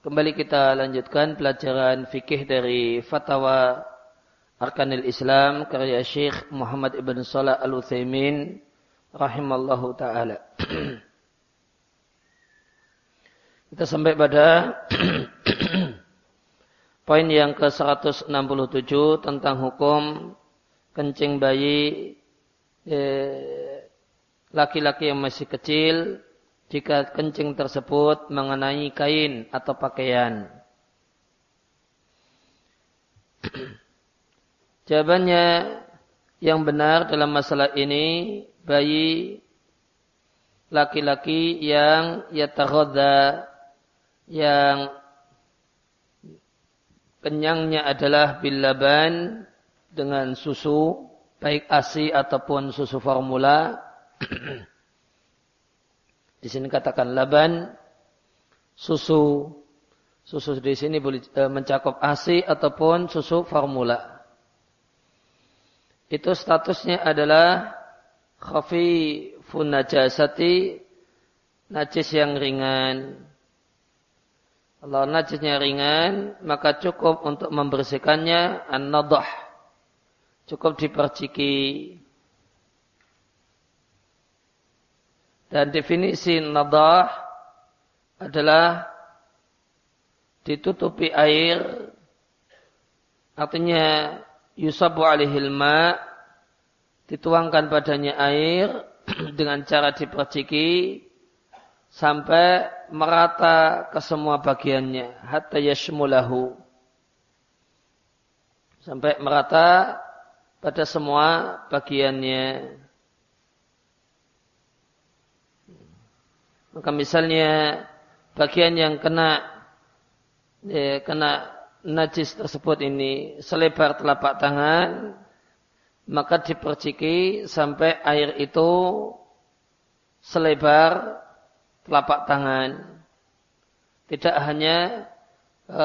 kembali kita lanjutkan pelajaran fikih dari fatwa Arkanil Islam karya Syekh Muhammad Ibn Salah Al-Utsaimin rahimallahu taala. Kita sampai pada poin yang ke-167 tentang hukum kencing bayi eh, laki-laki yang masih kecil jika kencing tersebut mengenai kain atau pakaian. Jawabannya yang benar dalam masalah ini bayi laki-laki yang yataghadha yang kenyangnya adalah bilaban dengan susu baik ASI ataupun susu formula di sini katakan laban, susu. Susu di sini boleh e, mencakup ASI ataupun susu formula. Itu statusnya adalah khafi najasati najis yang ringan. Kalau najisnya ringan, maka cukup untuk membersihkannya an-nadah. Cukup diperciki. Dan definisi nadah adalah ditutupi air artinya yusabu alihil ma dituangkan padanya air dengan cara diperciki sampai merata ke semua bagiannya hatta yashmulahu. Sampai merata pada semua bagiannya Maka misalnya bagian yang kena ya, kena najis tersebut ini selebar telapak tangan, maka diperciki sampai air itu selebar telapak tangan. Tidak hanya e,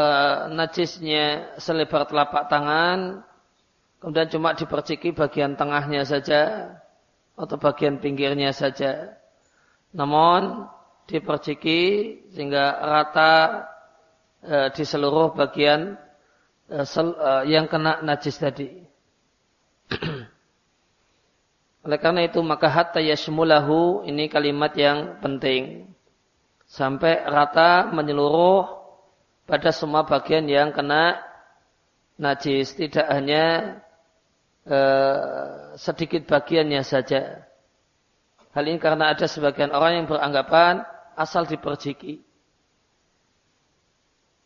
najisnya selebar telapak tangan, kemudian cuma diperciki bagian tengahnya saja atau bagian pinggirnya saja. Namun diperciki sehingga rata e, di seluruh bagian e, sel, e, yang kena najis tadi. Oleh karena itu maka hatta yashmulahu ini kalimat yang penting. Sampai rata menyeluruh pada semua bagian yang kena najis. Tidak hanya e, sedikit bagiannya saja. Hal ini karena ada sebagian orang yang beranggapan asal diperciki.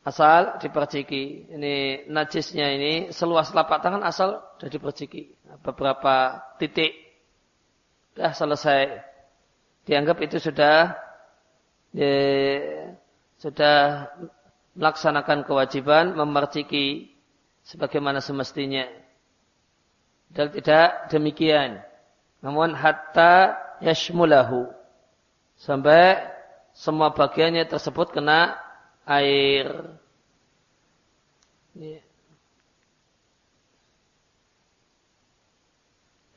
Asal diperciki. Ini najisnya ini seluas telapak tangan asal sudah diperciki. Beberapa titik. Sudah selesai. Dianggap itu sudah ya, sudah melaksanakan kewajiban memerciki sebagaimana semestinya. Dan tidak demikian. Namun hatta yashmulahu. Sampai semua bagiannya tersebut kena air.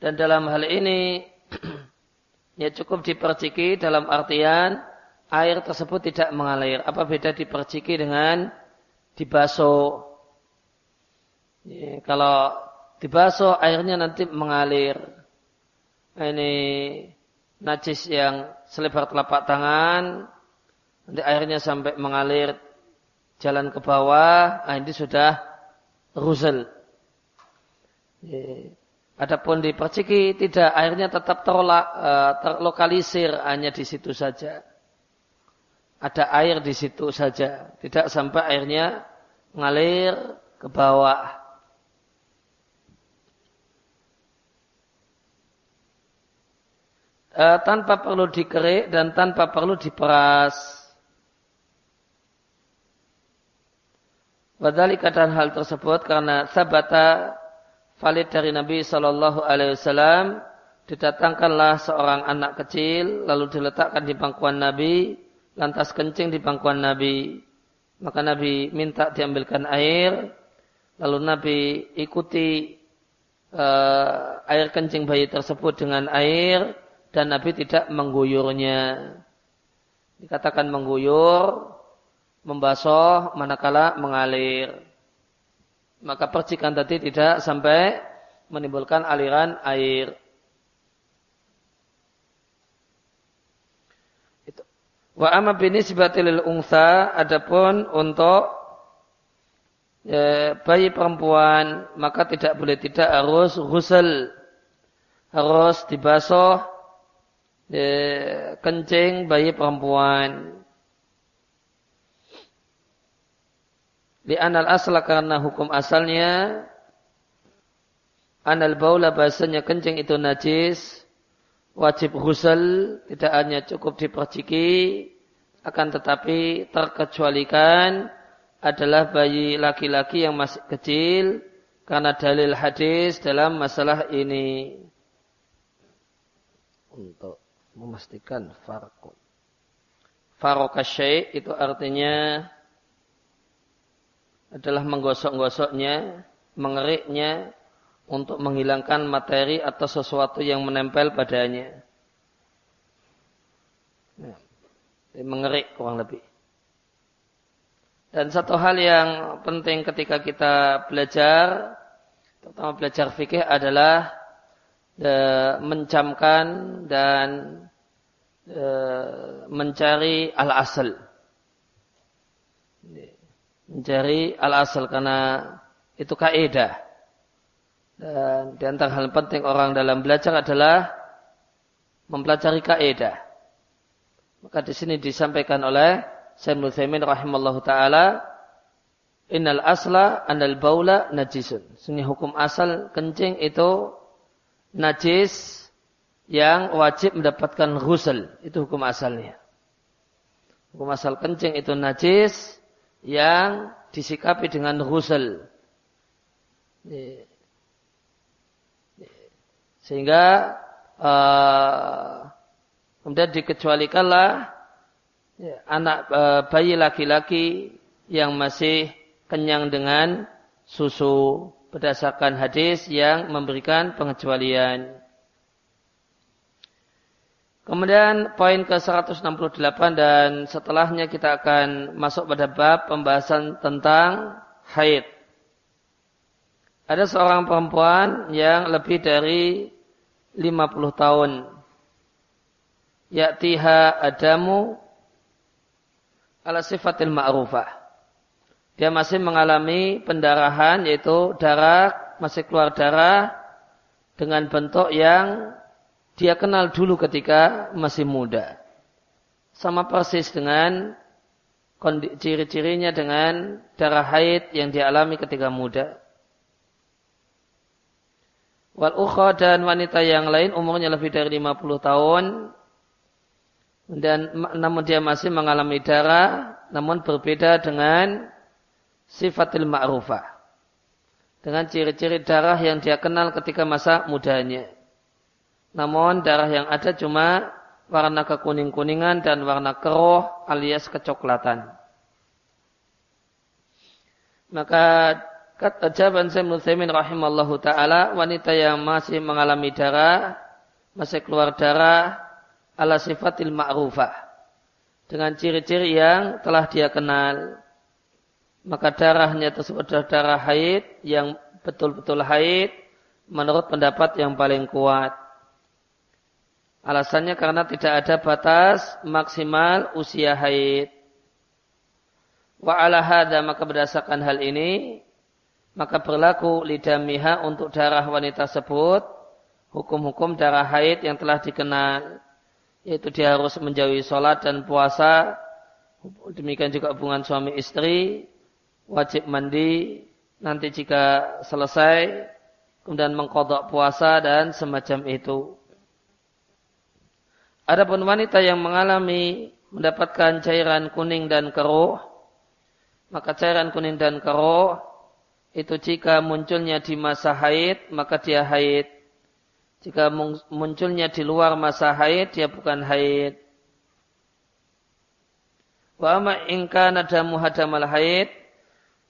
Dan dalam hal ini ya cukup diperciki dalam artian air tersebut tidak mengalir. Apa beda diperciki dengan dibasuh? Ya, kalau dibasuh airnya nanti mengalir. Ini najis yang selebar telapak tangan, nanti airnya sampai mengalir jalan ke bawah, nah ini sudah rusel. Adapun di perciki tidak airnya tetap terlok, eh, terlokalisir hanya di situ saja. Ada air di situ saja, tidak sampai airnya mengalir ke bawah. E, tanpa perlu dikerik dan tanpa perlu diperas. Wadhalika dan hal tersebut karena sabata valid dari Nabi Shallallahu Alaihi Wasallam didatangkanlah seorang anak kecil lalu diletakkan di bangkuan Nabi lantas kencing di bangkuan Nabi maka Nabi minta diambilkan air lalu Nabi ikuti uh, air kencing bayi tersebut dengan air dan Nabi tidak mengguyurnya dikatakan mengguyur membasuh manakala mengalir. Maka percikan tadi tidak sampai menimbulkan aliran air. Wa amma binisbatil unsa adapun untuk ya, bayi perempuan maka tidak boleh tidak harus ghusl harus dibasuh ya, kencing bayi perempuan. Di anal asla karena hukum asalnya anal baula bahasanya kencing itu najis wajib ghusl tidak hanya cukup diperciki akan tetapi terkecualikan adalah bayi laki-laki yang masih kecil karena dalil hadis dalam masalah ini. Untuk memastikan farqun farqasyai itu artinya adalah menggosok-gosoknya, mengeriknya untuk menghilangkan materi atau sesuatu yang menempel padanya. Ya, mengerik kurang lebih. Dan satu hal yang penting ketika kita belajar, terutama belajar fikih adalah de, mencamkan dan de, mencari al-asal mencari al-asal karena itu kaidah. Dan di antara hal penting orang dalam belajar adalah mempelajari kaidah. Maka di sini disampaikan oleh Sayyid Muthaimin rahimallahu taala Innal asla anal baula najisun. Sini hukum asal kencing itu najis yang wajib mendapatkan ghusl. Itu hukum asalnya. Hukum asal kencing itu najis yang disikapi dengan ghusl. Sehingga uh, kemudian dikecualikanlah ya, anak uh, bayi laki-laki yang masih kenyang dengan susu berdasarkan hadis yang memberikan pengecualian. Kemudian poin ke-168 dan setelahnya kita akan masuk pada bab pembahasan tentang haid. Ada seorang perempuan yang lebih dari 50 tahun. Ya'tiha adamu ala sifatil ma'rufah. Dia masih mengalami pendarahan yaitu darah, masih keluar darah dengan bentuk yang dia kenal dulu ketika masih muda. Sama persis dengan ciri-cirinya dengan darah haid yang dialami ketika muda. Wal ukha dan wanita yang lain umurnya lebih dari 50 tahun dan namun dia masih mengalami darah namun berbeda dengan sifatil ma'rufah dengan ciri-ciri darah yang dia kenal ketika masa mudanya. Namun darah yang ada cuma warna kekuning-kuningan dan warna keruh alias kecoklatan. Maka kata jawaban Syekh Nusaimin rahimallahu taala wanita yang masih mengalami darah, masih keluar darah ala sifatil ma'rufah dengan ciri-ciri yang telah dia kenal. Maka darahnya tersebut adalah darah haid yang betul-betul haid menurut pendapat yang paling kuat. Alasannya karena tidak ada batas maksimal usia haid. Wa ala hada maka berdasarkan hal ini maka berlaku lidamiha untuk darah wanita tersebut hukum-hukum darah haid yang telah dikenal yaitu dia harus menjauhi sholat dan puasa demikian juga hubungan suami istri wajib mandi nanti jika selesai kemudian mengkodok puasa dan semacam itu Adapun wanita yang mengalami mendapatkan cairan kuning dan keruh, Maka cairan kuning dan keruh itu jika munculnya di masa haid, maka dia haid. Jika munculnya di luar masa haid, dia bukan haid. Wa amma nadamu hadamal haid,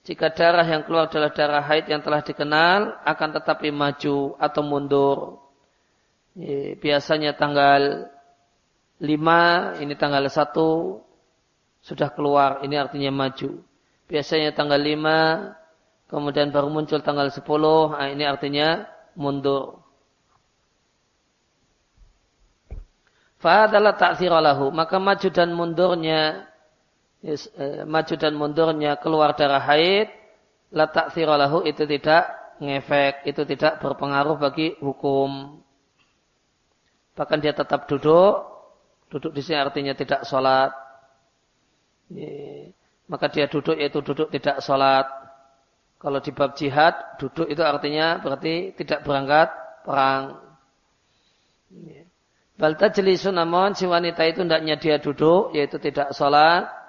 jika darah yang keluar adalah darah haid yang telah dikenal, akan tetapi maju atau mundur. Biasanya tanggal 5, ini tanggal 1, sudah keluar, ini artinya maju. Biasanya tanggal 5, kemudian baru muncul tanggal 10, nah ini artinya mundur. Fahadalah ta'thiralahu, maka maju dan mundurnya Eh, maju dan mundurnya keluar darah haid, la ta'thiralahu itu tidak ngefek, itu tidak berpengaruh bagi hukum. Bahkan dia tetap duduk, duduk di sini artinya tidak sholat. Maka dia duduk yaitu duduk tidak sholat. Kalau di bab jihad, duduk itu artinya berarti tidak berangkat perang. Balta jelisun namun si wanita itu hendaknya dia duduk, yaitu tidak sholat.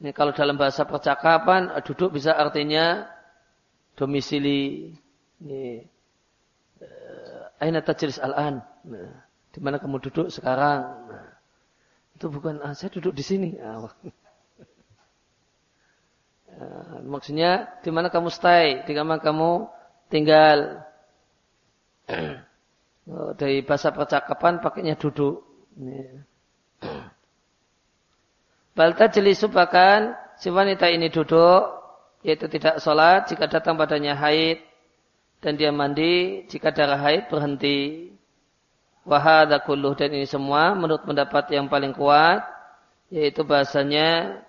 Ini kalau dalam bahasa percakapan duduk bisa artinya domisili. Ini eh, aina tajlis al-an. Nah, di mana kamu duduk sekarang? Nah, itu bukan ah, saya duduk di sini. Ah, ah, maksudnya di mana kamu stay, di mana kamu tinggal. Oh, dari bahasa percakapan pakainya duduk. Balta jelisu bahkan si wanita ini duduk, yaitu tidak sholat jika datang padanya haid, dan dia mandi jika darah haid berhenti. Wahada kulluh dan ini semua menurut pendapat yang paling kuat, yaitu bahasanya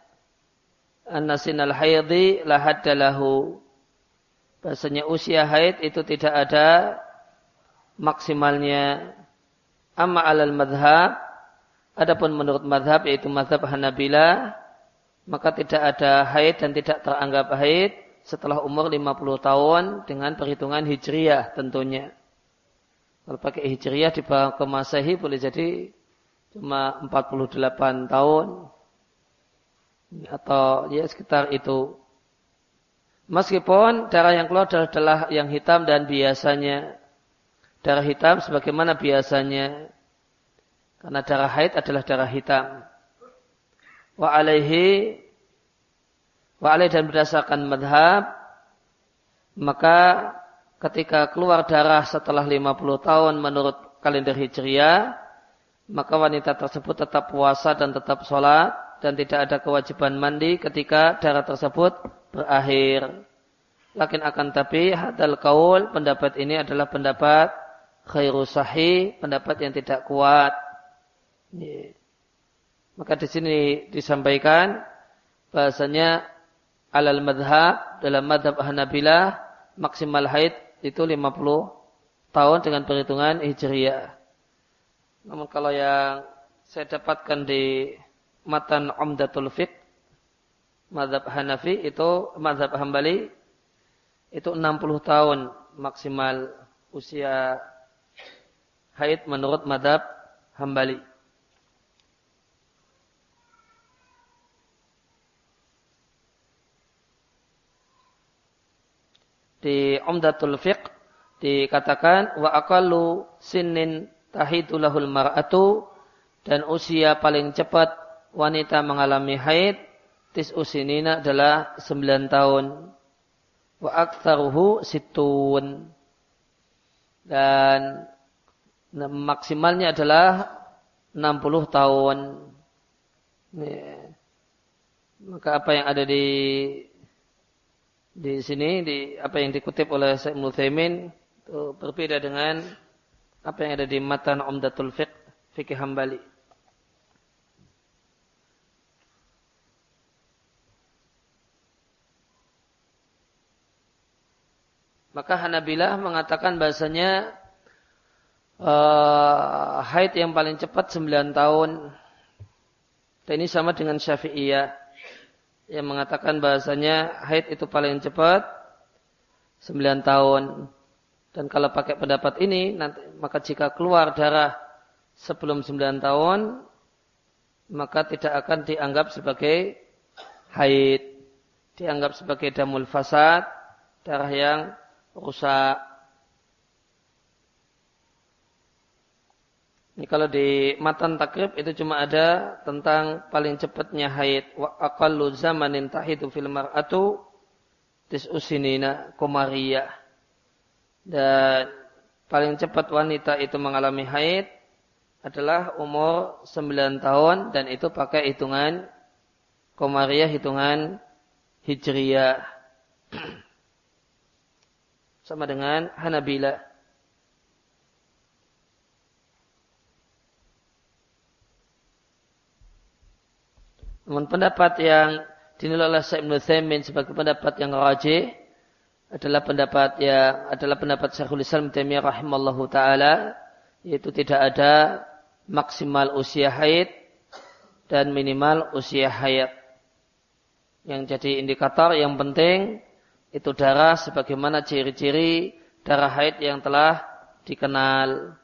an-nasin al-haydi lahaddalahu. Bahasanya usia haid itu tidak ada maksimalnya. Amma alal madhab, Adapun menurut madhab yaitu madhab Hanabila, maka tidak ada haid dan tidak teranggap haid setelah umur 50 tahun dengan perhitungan hijriyah tentunya. Kalau pakai hijriyah di bawah ke masehi boleh jadi cuma 48 tahun atau ya sekitar itu. Meskipun darah yang keluar adalah yang hitam dan biasanya darah hitam sebagaimana biasanya karena darah haid adalah darah hitam. Wa alaihi wa alaihi dan berdasarkan madhab maka ketika keluar darah setelah 50 tahun menurut kalender Hijriah maka wanita tersebut tetap puasa dan tetap sholat dan tidak ada kewajiban mandi ketika darah tersebut berakhir. Lakin akan tapi hadal kaul pendapat ini adalah pendapat khairu sahih, pendapat yang tidak kuat. Maka di sini disampaikan bahasanya alal madhab dalam madhab Hanabilah maksimal haid itu 50 tahun dengan perhitungan hijriyah. Namun kalau yang saya dapatkan di matan Umdatul Fiqh madhab Hanafi itu madhab Hambali itu 60 tahun maksimal usia haid menurut madhab Hambali. Di Umdatul Fiqh dikatakan wa aqallu sinnin tahidulahul mar'atu dan usia paling cepat wanita mengalami haid tis usinina adalah 9 tahun. Wa aktsaruhu situn dan maksimalnya adalah 60 tahun. Maka apa yang ada di di sini di apa yang dikutip oleh Syekh Muthaimin itu berbeda dengan apa yang ada di matan Umdatul Fiqh Fikih Hambali. Maka Hanabilah mengatakan bahasanya uh, haid yang paling cepat 9 tahun. Dan ini sama dengan Syafi'iyah yang mengatakan bahasanya haid itu paling cepat 9 tahun. Dan kalau pakai pendapat ini, nanti, maka jika keluar darah sebelum 9 tahun, maka tidak akan dianggap sebagai haid. Dianggap sebagai damul fasad, darah yang rusak. Ini kalau di matan takrib itu cuma ada tentang paling cepatnya haid. Wa aqallu zamanin tahidu fil mar'atu tis'usinina komariyah. Dan paling cepat wanita itu mengalami haid adalah umur 9 tahun dan itu pakai hitungan Komariah hitungan Hijriyah. Sama dengan Hanabila. Namun pendapat yang dinilai oleh Syekh Ibn Thaymin sebagai pendapat yang rajih adalah pendapat yang adalah pendapat Syekhul Islam Taimiyah rahimallahu taala yaitu tidak ada maksimal usia haid dan minimal usia haid. Yang jadi indikator yang penting itu darah sebagaimana ciri-ciri darah haid yang telah dikenal.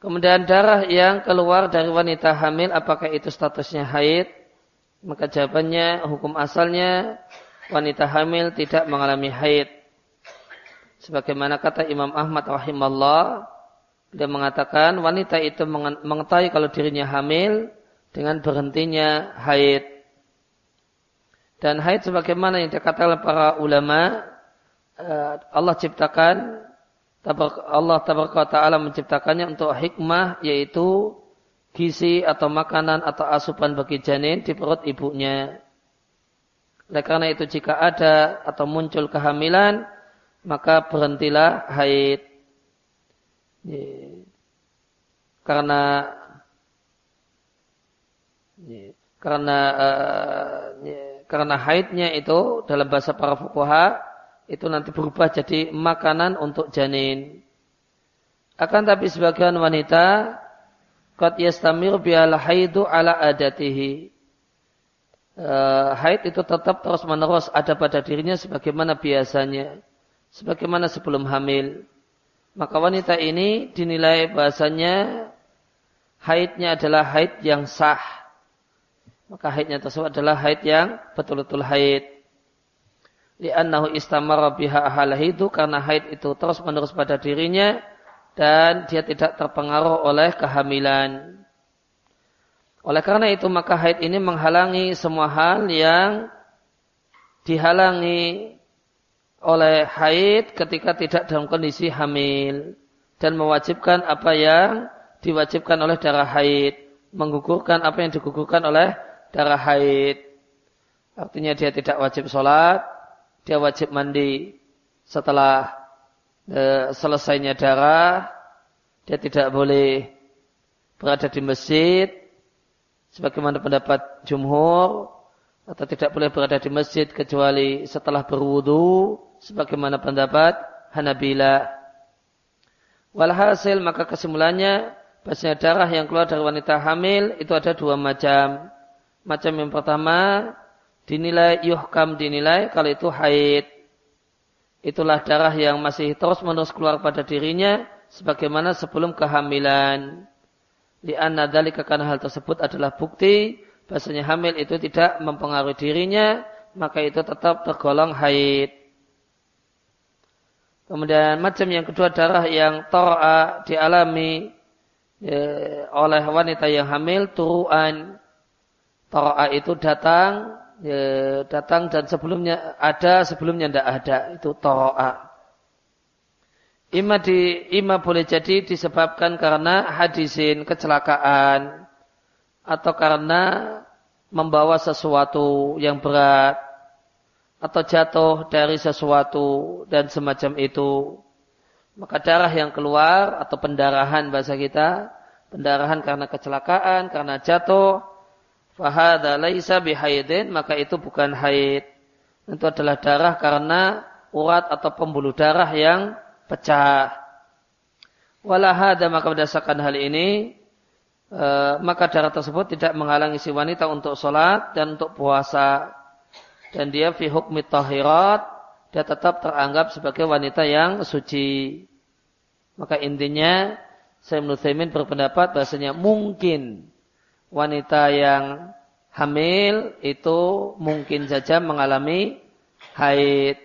Kemudian darah yang keluar dari wanita hamil apakah itu statusnya haid? Maka jawabannya hukum asalnya wanita hamil tidak mengalami haid. Sebagaimana kata Imam Ahmad rahimahullah dia mengatakan wanita itu mengetahui kalau dirinya hamil dengan berhentinya haid. Dan haid sebagaimana yang dikatakan para ulama, eh, Allah ciptakan, Allah Taala menciptakannya untuk hikmah yaitu gizi atau makanan atau asupan bagi janin di perut ibunya. Oleh karena itu jika ada atau muncul kehamilan, maka berhentilah haid. Karena karena uh, karena haidnya itu dalam bahasa para fuqaha itu nanti berubah jadi makanan untuk janin. Akan tapi sebagian wanita qad yastamir bial haidu ala adatihi. Uh, haid itu tetap terus menerus ada pada dirinya sebagaimana biasanya. Sebagaimana sebelum hamil. Maka wanita ini dinilai bahasanya haidnya adalah haid yang sah. Maka haidnya tersebut adalah haid yang betul-betul haid. Li'annahu istamara biha ahal itu karena haid itu terus menerus pada dirinya dan dia tidak terpengaruh oleh kehamilan. Oleh karena itu maka haid ini menghalangi semua hal yang dihalangi oleh haid ketika tidak dalam kondisi hamil dan mewajibkan apa yang diwajibkan oleh darah haid, menggugurkan apa yang digugurkan oleh darah haid. Artinya dia tidak wajib sholat, dia wajib mandi setelah e, selesainya darah, dia tidak boleh berada di masjid, sebagaimana pendapat jumhur, atau tidak boleh berada di masjid kecuali setelah berwudu sebagaimana pendapat Hanabila. Walhasil maka kesimpulannya bahasanya darah yang keluar dari wanita hamil itu ada dua macam. Macam yang pertama dinilai yuhkam dinilai kalau itu haid. Itulah darah yang masih terus menerus keluar pada dirinya sebagaimana sebelum kehamilan. Di anna dalika karena hal tersebut adalah bukti bahasanya hamil itu tidak mempengaruhi dirinya, maka itu tetap tergolong haid. Kemudian macam yang kedua darah yang to'a dialami ya, oleh wanita yang hamil turuan. To'a itu datang, ya, datang dan sebelumnya ada, sebelumnya tidak ada. Itu to'a. Ima di ima boleh jadi disebabkan karena hadisin kecelakaan atau karena membawa sesuatu yang berat atau jatuh dari sesuatu dan semacam itu maka darah yang keluar atau pendarahan bahasa kita pendarahan karena kecelakaan karena jatuh fahada laisa bihaidin maka itu bukan haid itu adalah darah karena urat atau pembuluh darah yang pecah walahada maka berdasarkan hal ini e, maka darah tersebut tidak menghalangi si wanita untuk sholat dan untuk puasa. Dan dia fi hukmi tahirat, dia tetap teranggap sebagai wanita yang suci. Maka intinya Saya Nuthaimin berpendapat bahasanya mungkin wanita yang hamil itu mungkin saja mengalami haid.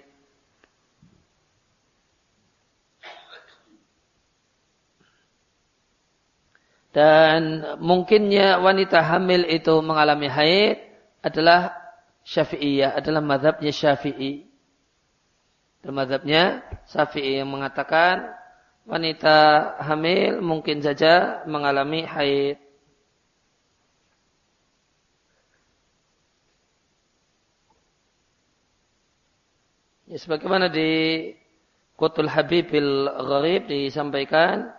Dan mungkinnya wanita hamil itu mengalami haid adalah syafi'iyah, adalah madhabnya syafi'i. Dan madhabnya syafi'i yang mengatakan wanita hamil mungkin saja mengalami haid. Ya, sebagaimana di Qutul Habibil Gharib disampaikan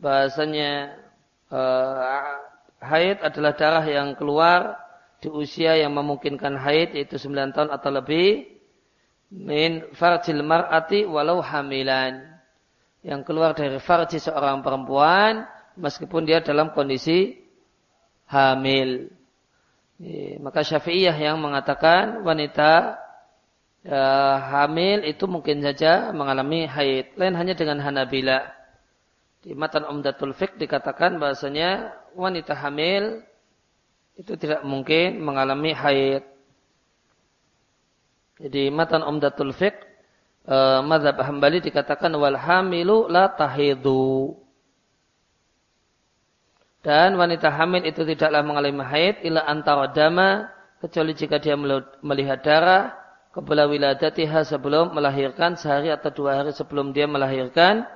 bahasanya uh, haid adalah darah yang keluar di usia yang memungkinkan haid yaitu 9 tahun atau lebih min farjil mar'ati walau hamilan yang keluar dari farji seorang perempuan meskipun dia dalam kondisi hamil. Ya, maka Syafi'iyah yang mengatakan wanita ya, hamil itu mungkin saja mengalami haid. Lain hanya dengan Hanabila. Di matan Umdatul Fiqh dikatakan bahasanya wanita hamil itu tidak mungkin mengalami haid. Jadi matan Umdatul Fiqh eh, madhab Hambali dikatakan wal hamilu la tahidu. Dan wanita hamil itu tidaklah mengalami haid ila antara dama kecuali jika dia melihat darah Kebela wiladatiha sebelum melahirkan sehari atau dua hari sebelum dia melahirkan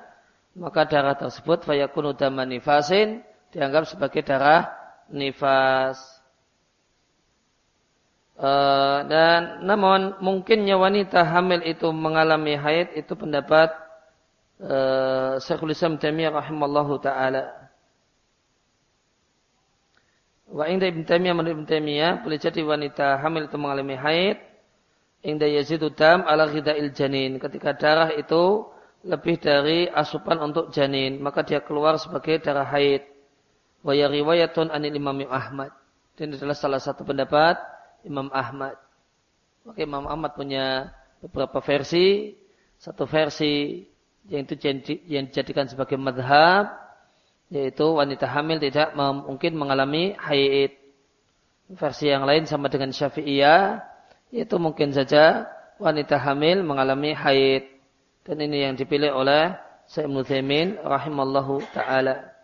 maka darah tersebut fayakunu daman nifasin dianggap sebagai darah nifas. Uh, dan namun mungkinnya wanita hamil itu mengalami haid itu pendapat uh, Syekhul Islam rahimallahu taala. Wa inda Ibn Taimiyah menurut Ibn Taimiyah boleh jadi wanita hamil itu mengalami haid Inda yazidu dam ala ghida'il janin. Ketika darah itu lebih dari asupan untuk janin. Maka dia keluar sebagai darah haid. Wa ya riwayatun anil imam Ahmad. Dan adalah salah satu pendapat Imam Ahmad. Maka Imam Ahmad punya beberapa versi. Satu versi yang itu yang dijadikan sebagai madhab. Yaitu wanita hamil tidak mungkin mengalami haid. Versi yang lain sama dengan syafi'iyah itu mungkin saja wanita hamil mengalami haid. Dan ini yang dipilih oleh Syekh Muthaimin rahimallahu taala.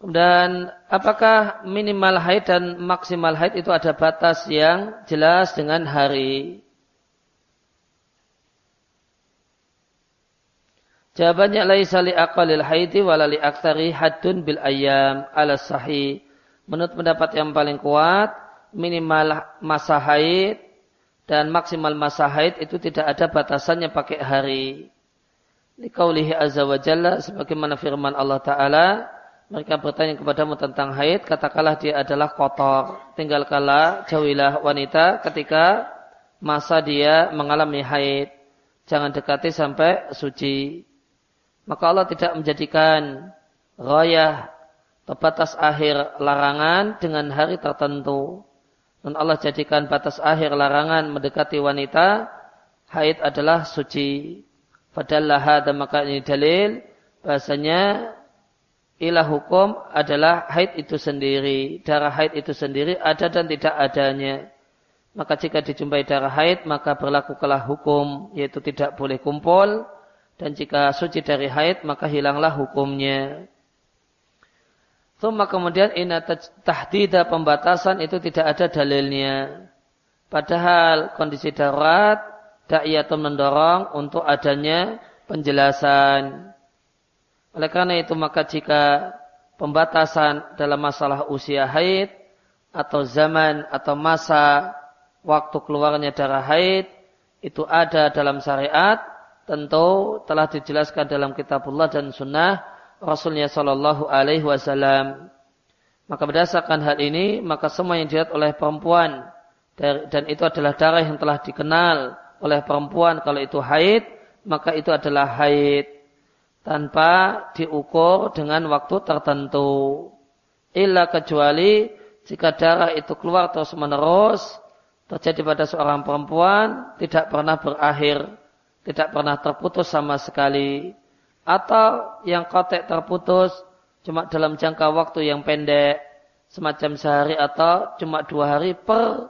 Dan apakah minimal haid dan maksimal haid itu ada batas yang jelas dengan hari? Jawabannya laisa li aqalil haidi wala li aktsari bil ayyam ala sahih. Menurut pendapat yang paling kuat, minimal masa haid dan maksimal masa haid itu tidak ada batasannya pakai hari. Likaulihi azza wa jalla sebagaimana firman Allah Ta'ala mereka bertanya kepadamu tentang haid katakanlah dia adalah kotor. Tinggalkanlah jauhilah wanita ketika masa dia mengalami haid. Jangan dekati sampai suci. Maka Allah tidak menjadikan rayah atau akhir larangan dengan hari tertentu dan Allah jadikan batas akhir larangan mendekati wanita, haid adalah suci. Padahal dan maka ini dalil bahasanya ilah hukum adalah haid itu sendiri. Darah haid itu sendiri ada dan tidak adanya. Maka jika dijumpai darah haid maka berlakukanlah hukum yaitu tidak boleh kumpul. Dan jika suci dari haid maka hilanglah hukumnya. Thumma kemudian ina tahdida pembatasan itu tidak ada dalilnya. Padahal kondisi darurat da'iyatun mendorong untuk adanya penjelasan. Oleh karena itu maka jika pembatasan dalam masalah usia haid atau zaman atau masa waktu keluarnya darah haid itu ada dalam syariat tentu telah dijelaskan dalam kitabullah dan sunnah Rasulnya Shallallahu Alaihi Wasallam. Maka berdasarkan hal ini, maka semua yang dilihat oleh perempuan dan itu adalah darah yang telah dikenal oleh perempuan kalau itu haid, maka itu adalah haid tanpa diukur dengan waktu tertentu. Illa kecuali jika darah itu keluar terus menerus terjadi pada seorang perempuan tidak pernah berakhir, tidak pernah terputus sama sekali atau yang kotek terputus cuma dalam jangka waktu yang pendek semacam sehari atau cuma dua hari per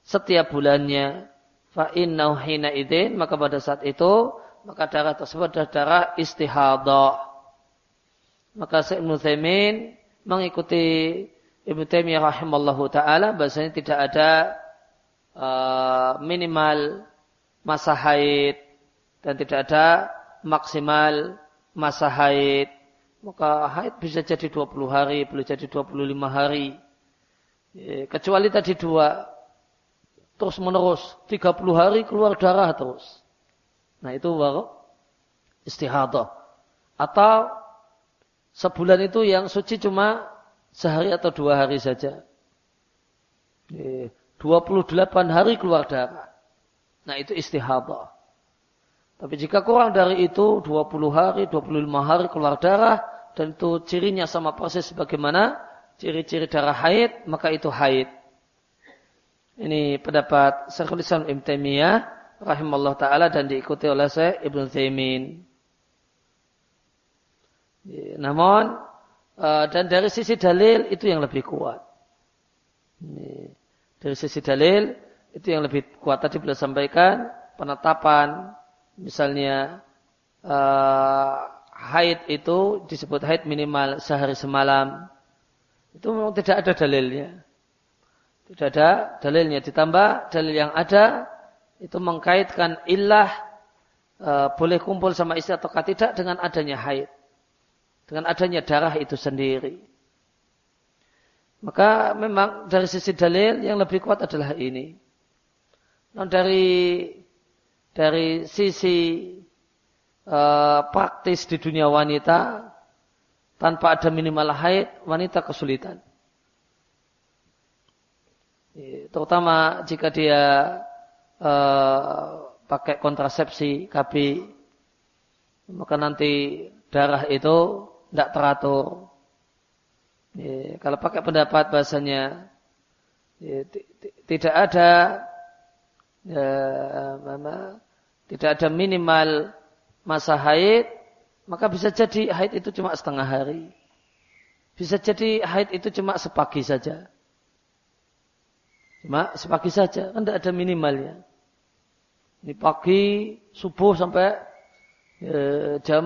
setiap bulannya. Fa hina idin maka pada saat itu maka darah tersebut adalah darah istihadah maka Syekh Ibnu mengikuti Ibnu Taimiyah rahimallahu taala bahasanya tidak ada uh, minimal masa haid dan tidak ada maksimal masa haid maka haid bisa jadi 20 hari, boleh jadi 25 hari. Ya, kecuali tadi dua, terus menerus, 30 hari keluar darah terus. Nah itu baru istihadah. Atau sebulan itu yang suci cuma sehari atau dua hari saja. 28 ya, hari keluar darah. Nah itu istihadah. Tapi jika kurang dari itu 20 hari, 25 hari keluar darah dan itu cirinya sama proses bagaimana ciri-ciri darah haid, maka itu haid. Ini pendapat Syekhul Islam Ibn Taimiyah rahimahullah taala dan diikuti oleh Syekh Ibnu Taimin. Ya, namun eh, dan dari sisi dalil itu yang lebih kuat. Dari sisi dalil itu yang lebih kuat tadi beliau sampaikan penetapan misalnya uh, haid itu disebut haid minimal sehari semalam. Itu memang tidak ada dalilnya. Tidak ada dalilnya. Ditambah dalil yang ada itu mengkaitkan ilah uh, boleh kumpul sama istri atau tidak dengan adanya haid. Dengan adanya darah itu sendiri. Maka memang dari sisi dalil yang lebih kuat adalah ini. Non dari dari sisi uh, praktis di dunia wanita tanpa ada minimal haid wanita kesulitan. Terutama jika dia uh, pakai kontrasepsi KB maka nanti darah itu tidak teratur. Ya, kalau pakai pendapat bahasanya ya, tidak ada ya, tidak ada minimal masa haid, maka bisa jadi haid itu cuma setengah hari. Bisa jadi haid itu cuma sepagi saja. Cuma sepagi saja, kan tidak ada minimalnya. Ini pagi, subuh sampai eh, jam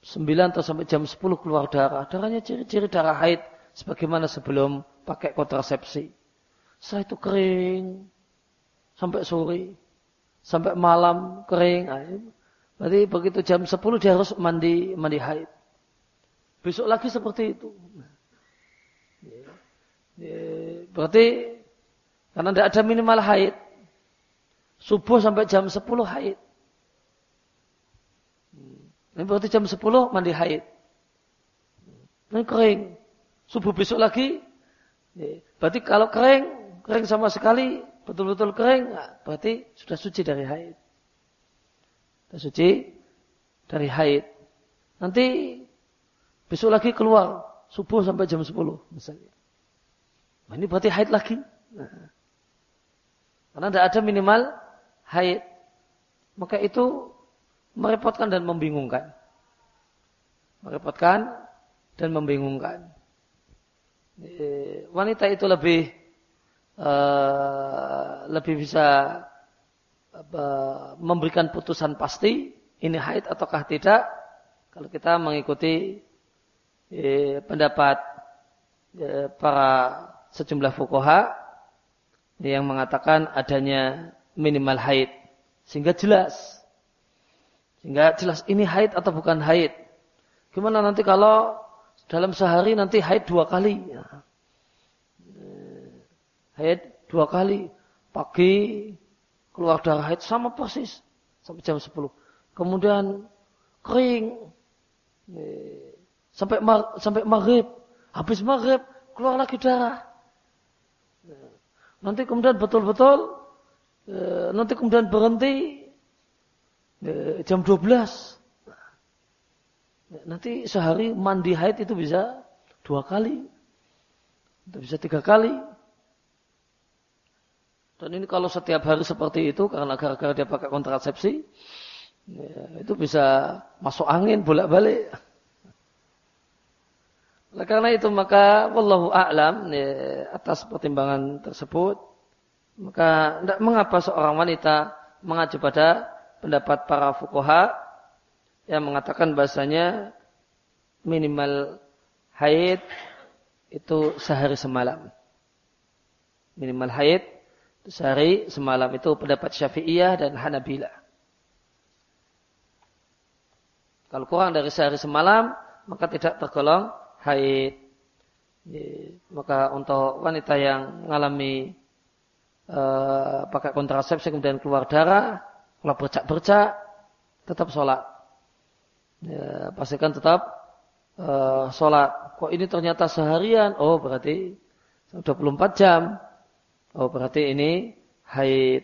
9 atau sampai jam 10 keluar darah. Darahnya ciri-ciri darah haid sebagaimana sebelum pakai kontrasepsi. Setelah itu kering sampai sore sampai malam kering. Nah, berarti begitu jam 10 dia harus mandi mandi haid. Besok lagi seperti itu. Berarti karena tidak ada minimal haid. Subuh sampai jam 10 haid. Ini berarti jam 10 mandi haid. Ini kering. Subuh besok lagi. Berarti kalau kering, kering sama sekali, betul-betul kering, berarti sudah suci dari haid. Sudah suci dari haid. Nanti besok lagi keluar subuh sampai jam 10 misalnya. Nah, ini berarti haid lagi. Nah. Karena tidak ada minimal haid. Maka itu merepotkan dan membingungkan. Merepotkan dan membingungkan. Wanita itu lebih uh, lebih bisa uh, memberikan putusan pasti ini haid ataukah tidak. Kalau kita mengikuti uh, pendapat uh, para sejumlah fukoha yang mengatakan adanya minimal haid. Sehingga jelas. Sehingga jelas ini haid atau bukan haid. Gimana nanti kalau dalam sehari nanti haid dua kali? Ya haid dua kali. Pagi keluar darah haid sama persis. Sampai jam 10. Kemudian kering. Sampai mar, sampai maghrib. Habis maghrib keluar lagi darah. Nanti kemudian betul-betul e, nanti kemudian berhenti jam 12. Nanti sehari mandi haid itu bisa dua kali. Bisa tiga kali. Dan ini kalau setiap hari seperti itu karena gara-gara dia pakai kontrasepsi, Ya, itu bisa masuk angin bolak-balik. Oleh karena itu maka wallahu a'lam ya, atas pertimbangan tersebut maka tidak mengapa seorang wanita mengacu pada pendapat para fukoha yang mengatakan bahasanya minimal haid itu sehari semalam. Minimal haid sehari semalam itu pendapat Syafi'iyah dan Hanabilah. Kalau kurang dari sehari semalam, maka tidak tergolong haid. Maka untuk wanita yang mengalami uh, pakai kontrasepsi kemudian keluar darah, kalau bercak-bercak, tetap sholat. Ya, pastikan tetap uh, sholat. Kok ini ternyata seharian? Oh berarti 24 jam. Oh berarti ini haid.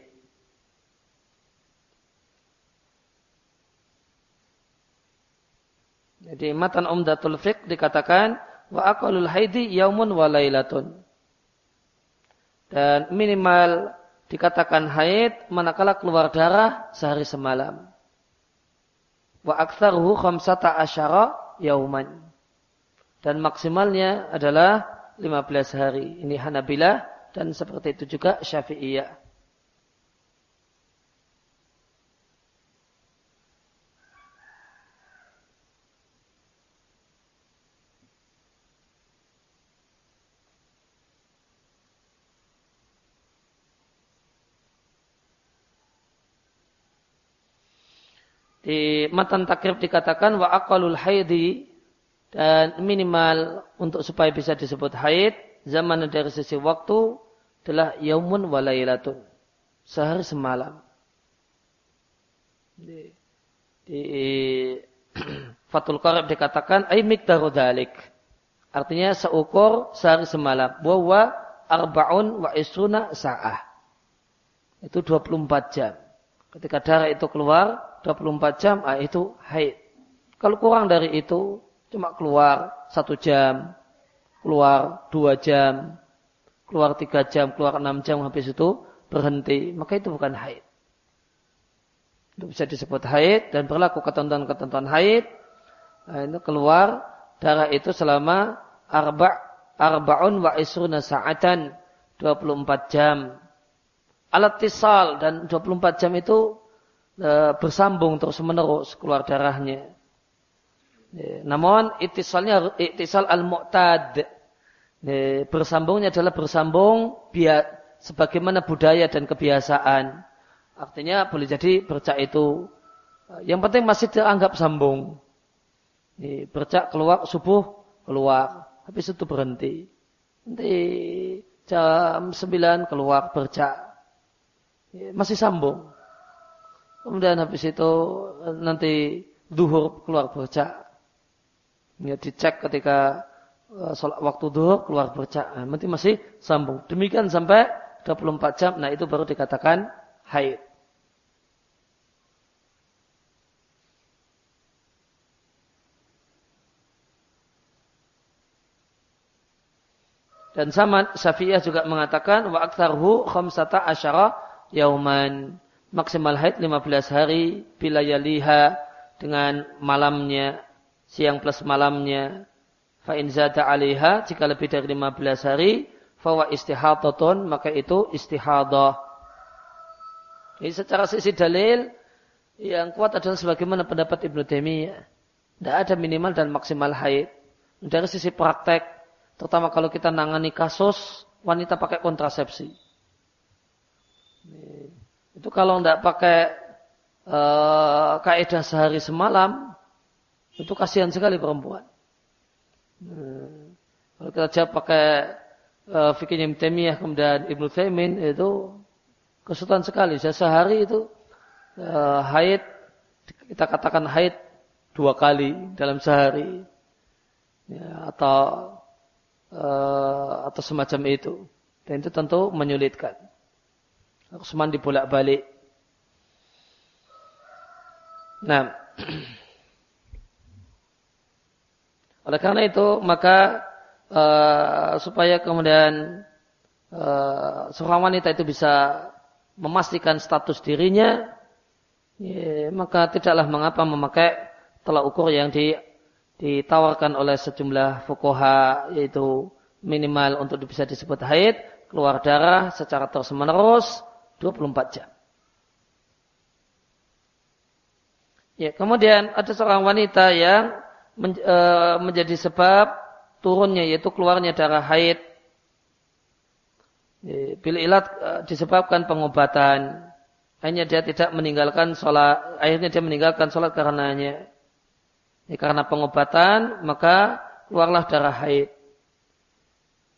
Jadi matan umdatul fiqh dikatakan wa aqalul haidi yaumun wa lailatun. Dan minimal dikatakan haid manakala keluar darah sehari semalam. Wa aktsaruhu khamsata asyara yauman. Dan maksimalnya adalah 15 hari. Ini Hanabilah dan seperti itu juga Syafi'iyah. Di matan takrib dikatakan wa aqalul haidi dan minimal untuk supaya bisa disebut haid zaman dari sisi waktu adalah yaumun wa lailatun. Sehari semalam. Di, Fatul Qarib dikatakan ay miqdaru dalik. Artinya seukur sehari semalam. Bahwa arbaun wa isruna sa'ah. Itu 24 jam. Ketika darah itu keluar, 24 jam, ah, itu haid. Kalau kurang dari itu, cuma keluar satu jam, keluar dua jam, keluar tiga jam, keluar enam jam, habis itu berhenti, maka itu bukan haid. Itu bisa disebut haid dan berlaku ketentuan-ketentuan haid. Nah, itu keluar darah itu selama arba arbaun wa isruna sa'atan 24 jam. Alat tisal dan 24 jam itu e, bersambung terus menerus keluar darahnya. E, namun itisalnya itisal al-mu'tad. E, bersambungnya adalah bersambung biar sebagaimana budaya dan kebiasaan. Artinya boleh jadi bercak itu yang penting masih dianggap sambung. Bercak keluar subuh keluar, habis itu berhenti. Nanti jam 9 keluar bercak. Masih sambung. Kemudian habis itu nanti duhur keluar bercak. Ya, dicek ketika sholat waktu duhur keluar bercak. Nah, nanti masih sambung. Demikian sampai 24 jam. Nah itu baru dikatakan haid. Dan sama Syafi'iyah juga mengatakan wa aktsaruhu khamsata asyara yauman maksimal haid 15 hari bila yaliha dengan malamnya siang plus malamnya fa in zada 'alaiha jika lebih dari 15 hari fawa istihadatun maka itu istihadah. Ini secara sisi dalil yang kuat adalah sebagaimana pendapat Ibnu Taimiyah. Tidak ada minimal dan maksimal haid. Dari sisi praktek terutama kalau kita nangani kasus wanita pakai kontrasepsi. Itu kalau tidak pakai uh, kaidah sehari semalam, itu kasihan sekali perempuan. Hmm. Kalau kita jawab pakai uh, fikirnya Temiyah kemudian Ibnu Taimin itu kesulitan sekali. Saya sehari itu uh, haid kita katakan haid dua kali dalam sehari ya, atau uh, atau semacam itu dan itu tentu menyulitkan. Usman dibolak-balik. Nah, oleh karena itu maka uh, supaya kemudian uh, seorang wanita itu bisa memastikan status dirinya, ya, maka tidaklah mengapa memakai tolak ukur yang di, ditawarkan oleh sejumlah fukoha yaitu minimal untuk bisa disebut haid keluar darah secara terus menerus 24 jam. Ya, kemudian ada seorang wanita yang men, e, menjadi sebab turunnya yaitu keluarnya darah haid. Ya, bila ilat e, disebabkan pengobatan, akhirnya dia tidak meninggalkan sholat, akhirnya dia meninggalkan sholat karenanya. Ya, karena pengobatan maka keluarlah darah haid.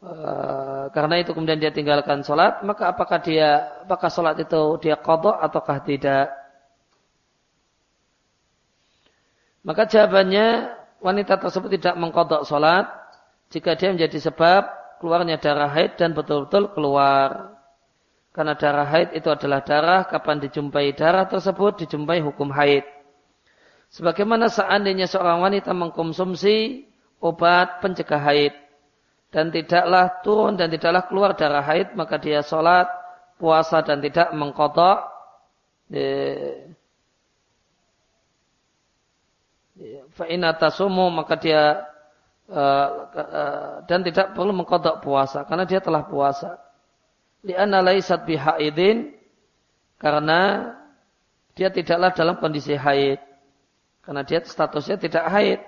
E, karena itu kemudian dia tinggalkan sholat, maka apakah dia apakah sholat itu dia kodok ataukah tidak? Maka jawabannya wanita tersebut tidak mengkodok sholat jika dia menjadi sebab keluarnya darah haid dan betul-betul keluar. Karena darah haid itu adalah darah, kapan dijumpai darah tersebut, dijumpai hukum haid. Sebagaimana seandainya seorang wanita mengkonsumsi obat pencegah haid, dan tidaklah turun dan tidaklah keluar darah haid, maka dia sholat, puasa dan tidak mengkodok, eh, fa'ina tasumu maka dia uh, uh, dan tidak perlu mengkodok puasa karena dia telah puasa. Lianna laisat bihaidin karena dia tidaklah dalam kondisi haid. Karena dia statusnya tidak haid.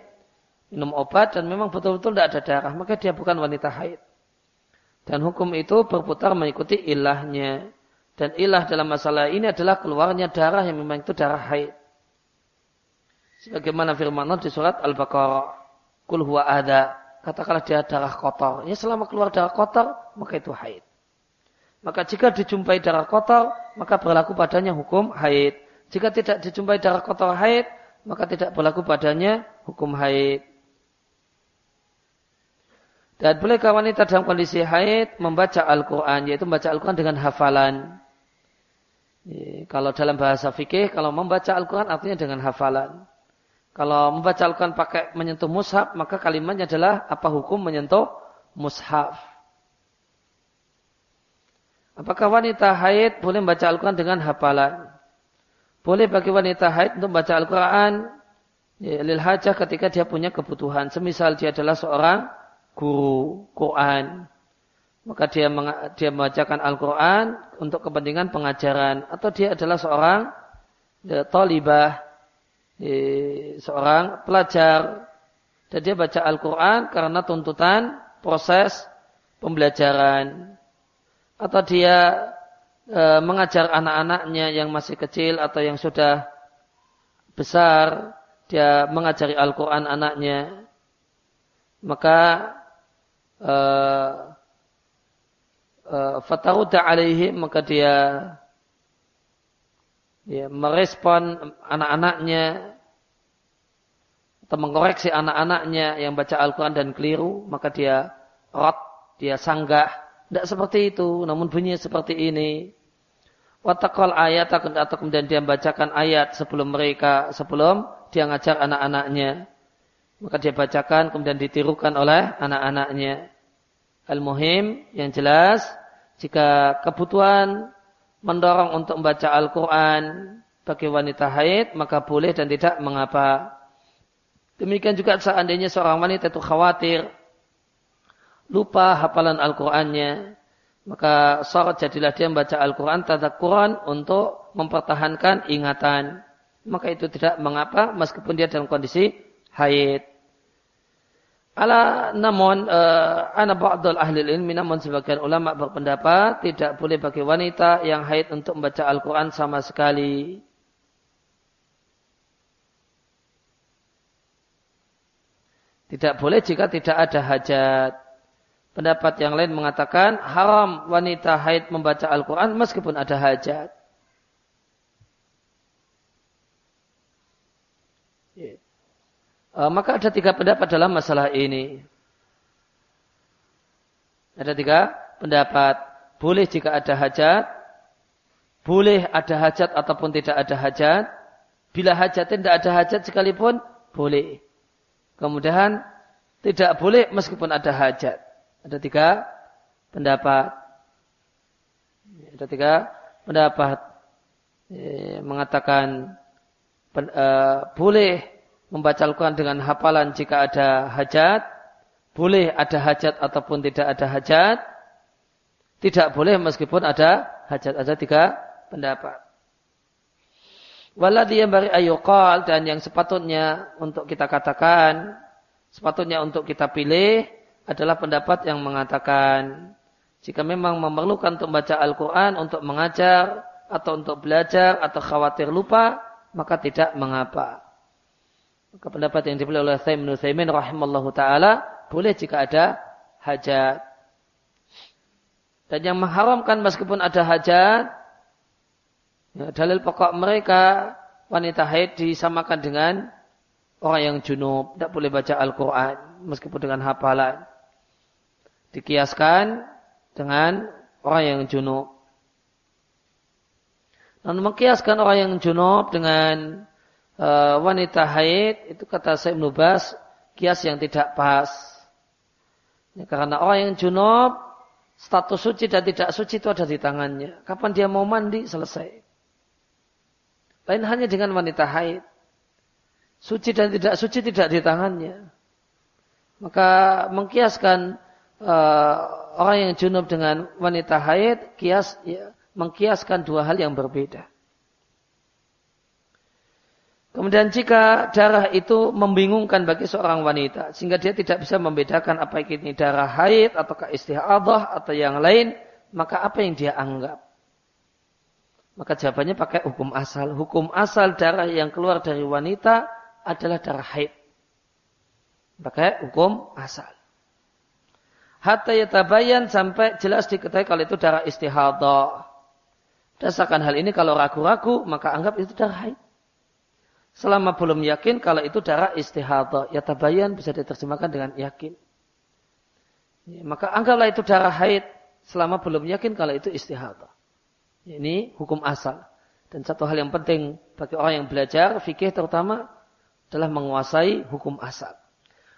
Minum obat dan memang betul-betul tidak ada darah. Maka dia bukan wanita haid. Dan hukum itu berputar mengikuti ilahnya. Dan ilah dalam masalah ini adalah keluarnya darah yang memang itu darah haid. Sebagaimana firman Allah di surat Al-Baqarah. Kul huwa ada. Katakanlah dia darah kotor. Ya selama keluar darah kotor, maka itu haid. Maka jika dijumpai darah kotor, maka berlaku padanya hukum haid. Jika tidak dijumpai darah kotor haid, maka tidak berlaku padanya hukum haid. Dan bolehkah wanita dalam kondisi haid membaca Al-Quran, yaitu membaca Al-Quran dengan hafalan. Kalau dalam bahasa fikih, kalau membaca Al-Quran artinya dengan hafalan. Kalau membaca Al-Quran pakai menyentuh mushaf, maka kalimatnya adalah apa hukum menyentuh mushaf. Apakah wanita haid boleh membaca Al-Quran dengan hafalan? Boleh bagi wanita haid untuk membaca Al-Quran ya, lil hajah ketika dia punya kebutuhan. Semisal dia adalah seorang guru Quran. Maka dia dia membacakan Al-Quran untuk kepentingan pengajaran. Atau dia adalah seorang ya, talibah seorang pelajar. Dan dia baca Al-Quran karena tuntutan proses pembelajaran. Atau dia e, mengajar anak-anaknya yang masih kecil atau yang sudah besar dia mengajari Al-Quran anaknya. Maka e, e, fataruda alaihi maka dia ya, merespon anak-anaknya atau mengoreksi anak-anaknya yang baca Al-Quran dan keliru, maka dia rot, dia sanggah. Tidak seperti itu, namun bunyi seperti ini. Watakol ayat atau kemudian dia membacakan ayat sebelum mereka, sebelum dia ngajar anak-anaknya. Maka dia bacakan kemudian ditirukan oleh anak-anaknya. Al-Muhim yang jelas, jika kebutuhan mendorong untuk membaca Al-Quran bagi wanita haid, maka boleh dan tidak mengapa. Demikian juga seandainya seorang wanita itu khawatir lupa hafalan Al-Qur'annya, maka sorot jadilah dia membaca Al-Qur'an Quran untuk mempertahankan ingatan. Maka itu tidak mengapa meskipun dia dalam kondisi haid. Ala namun uh, ana ba'dul ahli ilmi namun sebagian ulama berpendapat tidak boleh bagi wanita yang haid untuk membaca Al-Qur'an sama sekali. Tidak boleh jika tidak ada hajat. Pendapat yang lain mengatakan haram wanita haid membaca Al-Quran meskipun ada hajat. Maka ada tiga pendapat dalam masalah ini. Ada tiga pendapat. Boleh jika ada hajat. Boleh ada hajat ataupun tidak ada hajat. Bila hajat tidak ada hajat sekalipun, boleh. Kemudian tidak boleh meskipun ada hajat. Ada tiga pendapat. Ada tiga pendapat. ya, mengatakan uh, boleh membaca Al-Quran dengan hafalan jika ada hajat, boleh ada hajat ataupun tidak ada hajat, tidak boleh meskipun ada hajat. Ada tiga pendapat. Waladhi yang bari ayuqal dan yang sepatutnya untuk kita katakan, sepatutnya untuk kita pilih adalah pendapat yang mengatakan jika memang memerlukan untuk membaca Al-Quran untuk mengajar atau untuk belajar atau khawatir lupa, maka tidak mengapa. Maka pendapat yang dipilih oleh Thaymin Thaymin rahimallahu ta'ala, boleh jika ada hajat. Dan yang mengharamkan meskipun ada hajat, ya, dalil pokok mereka, wanita haid disamakan dengan orang yang junub. Tidak boleh baca Al-Quran meskipun dengan hafalan. Dikiaskan dengan orang yang junub. Dan mengkiaskan orang yang junub dengan uh, wanita haid itu kata saya Nubas kias yang tidak pas. Ya, karena orang yang junub status suci dan tidak suci itu ada di tangannya. Kapan dia mau mandi selesai. Lain hanya dengan wanita haid. Suci dan tidak suci tidak di tangannya. Maka mengkiaskan uh, orang yang junub dengan wanita haid, kias ya, mengkiaskan dua hal yang berbeda. Kemudian jika darah itu membingungkan bagi seorang wanita sehingga dia tidak bisa membedakan apa ini darah haid ataukah istihadah atau yang lain, maka apa yang dia anggap? Maka jawabannya pakai hukum asal. Hukum asal darah yang keluar dari wanita adalah darah haid. Pakai hukum asal. Hatta yatabayan sampai jelas diketahui kalau itu darah istihadah. Dasarkan hal ini kalau ragu-ragu maka anggap itu darah haid. Selama belum yakin kalau itu darah istihadah. Ya tabayan bisa diterjemahkan dengan yakin. Ya, maka anggaplah itu darah haid selama belum yakin kalau itu istihadah. Ini hukum asal. Dan satu hal yang penting bagi orang yang belajar fikih terutama adalah menguasai hukum asal.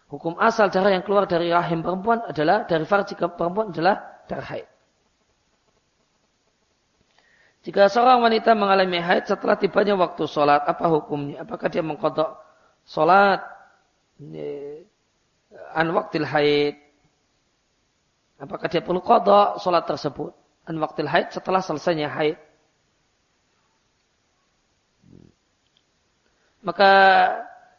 Hukum asal darah yang keluar dari rahim perempuan adalah dari farji perempuan adalah darah haid. Jika seorang wanita mengalami haid setelah tibanya waktu sholat, apa hukumnya? Apakah dia mengkodok sholat an waktil haid? Apakah dia perlu kodok sholat tersebut? An waktil haid setelah selesainya haid. Maka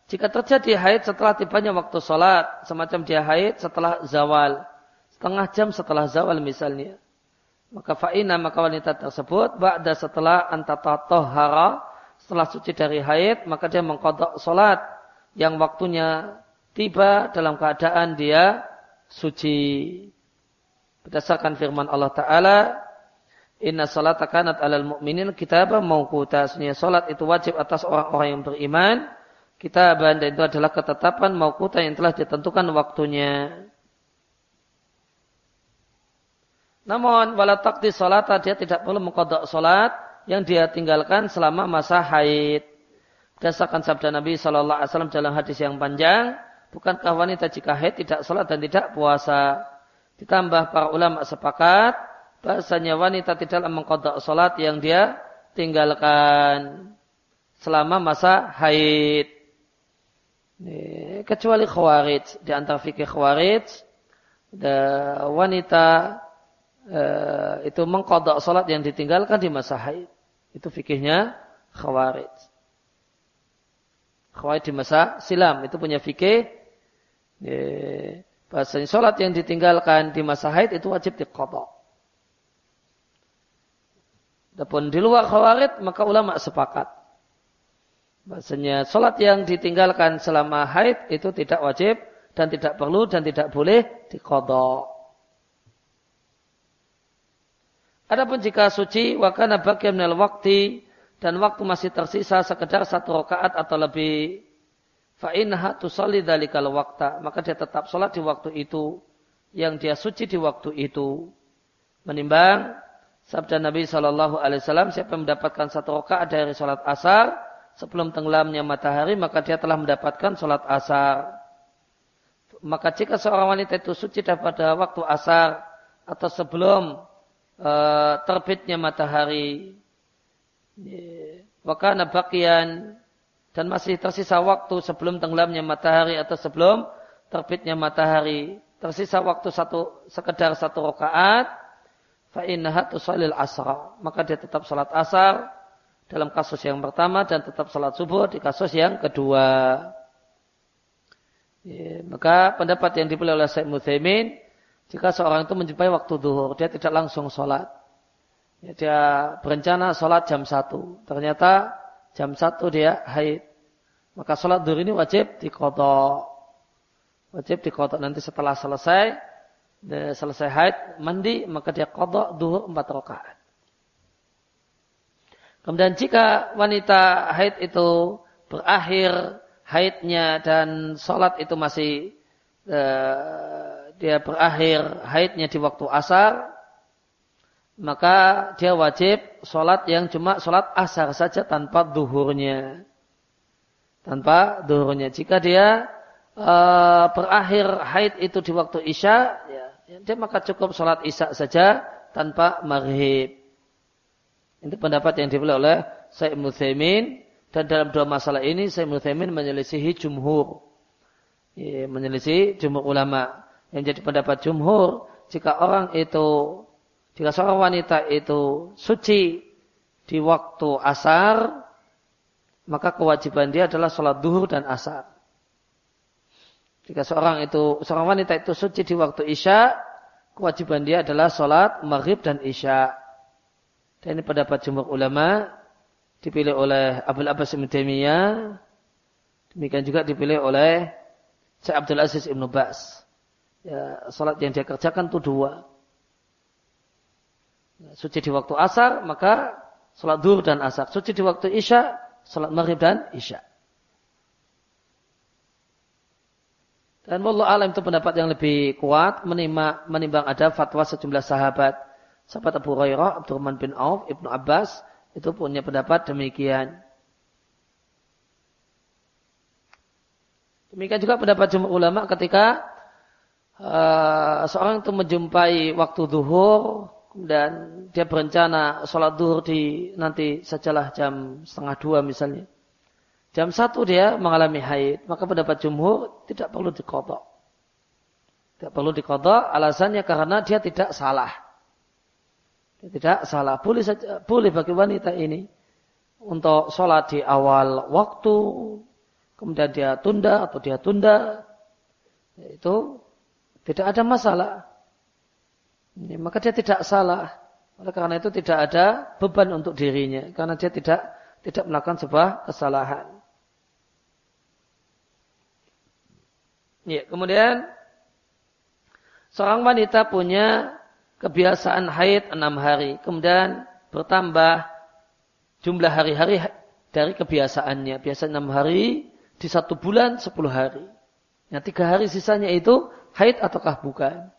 jika terjadi haid setelah tibanya waktu sholat, semacam dia haid setelah zawal, setengah jam setelah zawal misalnya, maka fa'ina maka wanita tersebut ba'da setelah antatohara setelah suci dari haid maka dia mengkodok solat yang waktunya tiba dalam keadaan dia suci. Berdasarkan firman Allah Ta'ala Inna salat kanat alal mu'minin kitabah mauquta. Sebenarnya salat itu wajib atas orang-orang yang beriman. Kitaban dan itu adalah ketetapan mauquta yang telah ditentukan waktunya. Namun wala takdi salat dia tidak perlu mengkodok salat yang dia tinggalkan selama masa haid. Berdasarkan sabda Nabi Shallallahu Alaihi dalam hadis yang panjang, bukankah wanita jika haid tidak salat dan tidak puasa? Ditambah para ulama sepakat bahasanya wanita tidak mengkodok salat yang dia tinggalkan selama masa haid. Kecuali khawarij di antara fikih khawarij, wanita Eh, itu mengkodok sholat yang ditinggalkan di masa haid. Itu fikihnya khawarij. Khawarij di masa silam. Itu punya fikih. Eh, bahasanya sholat yang ditinggalkan di masa haid itu wajib dikodok. Adapun di luar khawarij maka ulama sepakat. Bahasanya sholat yang ditinggalkan selama haid itu tidak wajib dan tidak perlu dan tidak boleh dikodok. Adapun jika suci wakana bagian minal waktu dan waktu masih tersisa sekedar satu rakaat atau lebih fa'innaha tusalli dalikal wakta maka dia tetap sholat di waktu itu yang dia suci di waktu itu. Menimbang sabda Nabi Shallallahu Alaihi Wasallam siapa yang mendapatkan satu rakaat dari sholat asar sebelum tenggelamnya matahari maka dia telah mendapatkan sholat asar. Maka jika seorang wanita itu suci pada waktu asar atau sebelum uh, terbitnya matahari. wakana bakian dan masih tersisa waktu sebelum tenggelamnya matahari atau sebelum terbitnya matahari. Tersisa waktu satu sekedar satu rakaat. Fa innaha tusallil asra. Maka dia tetap salat asar dalam kasus yang pertama dan tetap salat subuh di kasus yang kedua. Ya, maka pendapat yang dipilih oleh Syekh Muthaimin jika seorang itu menjumpai waktu duhur dia tidak langsung salat ya, dia berencana salat jam satu ternyata jam satu dia haid. Maka sholat duhur ini wajib dikodok. Wajib dikodok nanti setelah selesai, selesai haid, mandi, maka dia kodok duhur empat rakaat. Kemudian jika wanita haid itu berakhir haidnya dan sholat itu masih uh, dia berakhir haidnya di waktu asar, maka dia wajib sholat yang cuma sholat asar saja tanpa duhurnya. Tanpa duhurnya. Jika dia uh, berakhir haid itu di waktu isya, ya, dia maka cukup sholat isya saja tanpa maghrib. Ini pendapat yang dibeli oleh Sayyid Muthaimin. Dan dalam dua masalah ini Sayyid Muthaimin menyelisihi jumhur. Ya, menyelisihi jumhur ulama. Yang jadi pendapat jumhur, jika orang itu jika seorang wanita itu suci di waktu asar, maka kewajiban dia adalah sholat duhur dan asar. Jika seorang itu seorang wanita itu suci di waktu isya, kewajiban dia adalah sholat maghrib dan isya. Dan ini pendapat jumhur ulama dipilih oleh Abdul Abbas Ibn. Demikian juga dipilih oleh Syekh Abdul Aziz Ibn Bas. Ya, sholat yang dia kerjakan itu dua suci di waktu asar, maka sholat duhur dan asar. Suci di waktu isya, sholat maghrib dan isya. Dan wallah alam itu pendapat yang lebih kuat menimba, menimbang ada fatwa sejumlah sahabat. Sahabat Abu Hurairah, Abdurrahman bin Auf, Ibnu Abbas itu punya pendapat demikian. Demikian juga pendapat jumhur ulama ketika uh, seorang itu menjumpai waktu duhur dan dia berencana sholat duhur di nanti sajalah jam setengah dua misalnya. Jam satu dia mengalami haid, maka pendapat jumhur tidak perlu dikodok. Tidak perlu dikodok, alasannya karena dia tidak salah. Dia tidak salah. Boleh saja, boleh bagi wanita ini untuk sholat di awal waktu, kemudian dia tunda atau dia tunda, itu tidak ada masalah. Ya, maka dia tidak salah. Oleh karena itu tidak ada beban untuk dirinya. Karena dia tidak tidak melakukan sebuah kesalahan. Ya, kemudian seorang wanita punya kebiasaan haid enam hari. Kemudian bertambah jumlah hari-hari dari kebiasaannya. Biasa enam hari, di satu bulan sepuluh hari. Yang tiga hari sisanya itu haid ataukah bukan?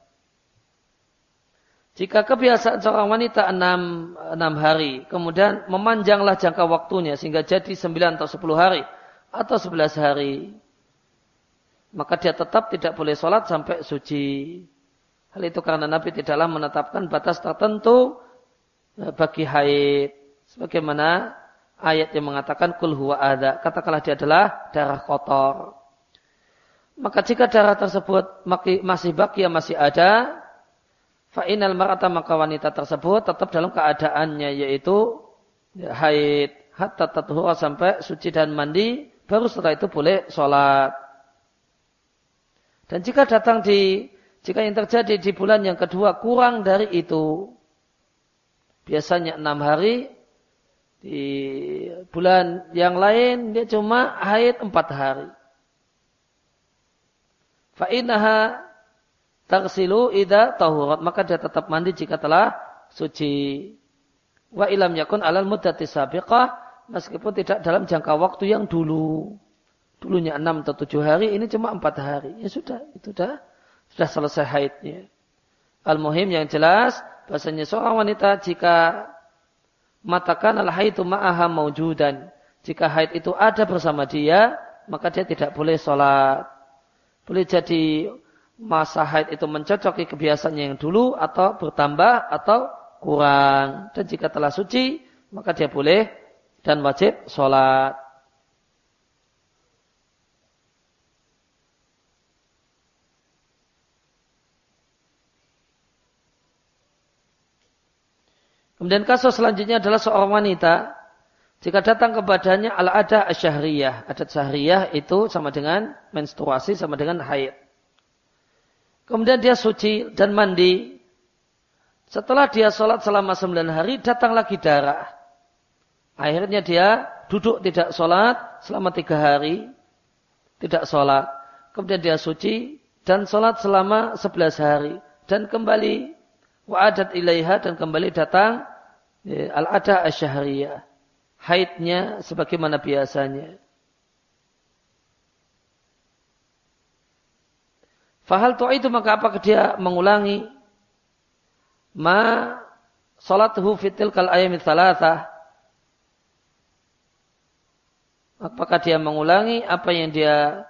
Jika kebiasaan seorang wanita enam, enam hari, kemudian memanjanglah jangka waktunya sehingga jadi sembilan atau sepuluh hari atau sebelas hari, maka dia tetap tidak boleh sholat sampai suci. Hal itu karena Nabi tidaklah menetapkan batas tertentu eh, bagi haid. Sebagaimana ayat yang mengatakan kul huwa ada. Katakanlah dia adalah darah kotor. Maka jika darah tersebut masih baki yang masih ada, Fa'inal marata maka wanita tersebut tetap dalam keadaannya yaitu ya, haid hatta tatuhura sampai suci dan mandi baru setelah itu boleh sholat. Dan jika datang di jika yang terjadi di bulan yang kedua kurang dari itu biasanya enam hari di bulan yang lain dia cuma haid empat hari. Fa'inaha Taksilu ida tahurat. Maka dia tetap mandi jika telah suci. Wa ilam yakun alal muddati sabiqah. Meskipun tidak dalam jangka waktu yang dulu. Dulunya enam atau tujuh hari, ini cuma empat hari. Ya sudah, itu sudah, sudah selesai haidnya. Al-muhim yang jelas, bahasanya seorang wanita jika matakan al-haidu ma'aha maujudan. Jika haid itu ada bersama dia, maka dia tidak boleh sholat. Boleh jadi masa haid itu mencocoki kebiasaannya yang dulu atau bertambah atau kurang. Dan jika telah suci, maka dia boleh dan wajib sholat. Kemudian kasus selanjutnya adalah seorang wanita jika datang kepadanya al-ada asyahriyah. Adat syahriyah itu sama dengan menstruasi, sama dengan haid. Kemudian dia suci dan mandi. Setelah dia sholat selama sembilan hari, datang lagi darah. Akhirnya dia duduk tidak sholat selama tiga hari. Tidak sholat. Kemudian dia suci dan sholat selama sebelas hari. Dan kembali wa'adat ilaiha dan kembali datang Ya, al-ada asyahriyah. Haidnya sebagaimana biasanya. Fahal tu itu maka apakah dia mengulangi ma salatuhu fitil kal ayami thalatha apakah dia mengulangi apa yang dia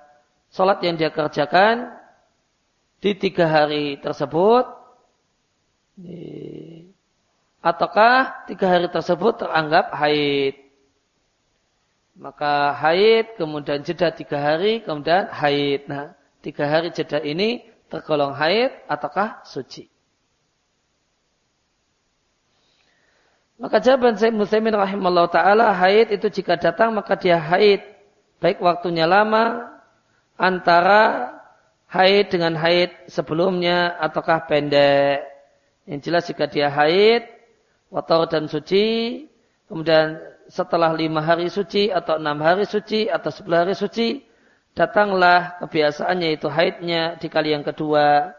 salat yang dia kerjakan di tiga hari tersebut ataukah tiga hari tersebut teranggap haid. Maka haid, kemudian jeda tiga hari, kemudian haid. Nah, tiga hari jeda ini tergolong haid ataukah suci. Maka jawaban saya Muslimin rahimahullah ta'ala haid itu jika datang maka dia haid. Baik waktunya lama antara haid dengan haid sebelumnya ataukah pendek. Yang jelas jika dia haid watar dan suci, kemudian setelah lima hari suci atau enam hari suci atau sepuluh hari suci, datanglah kebiasaannya itu haidnya di kali yang kedua.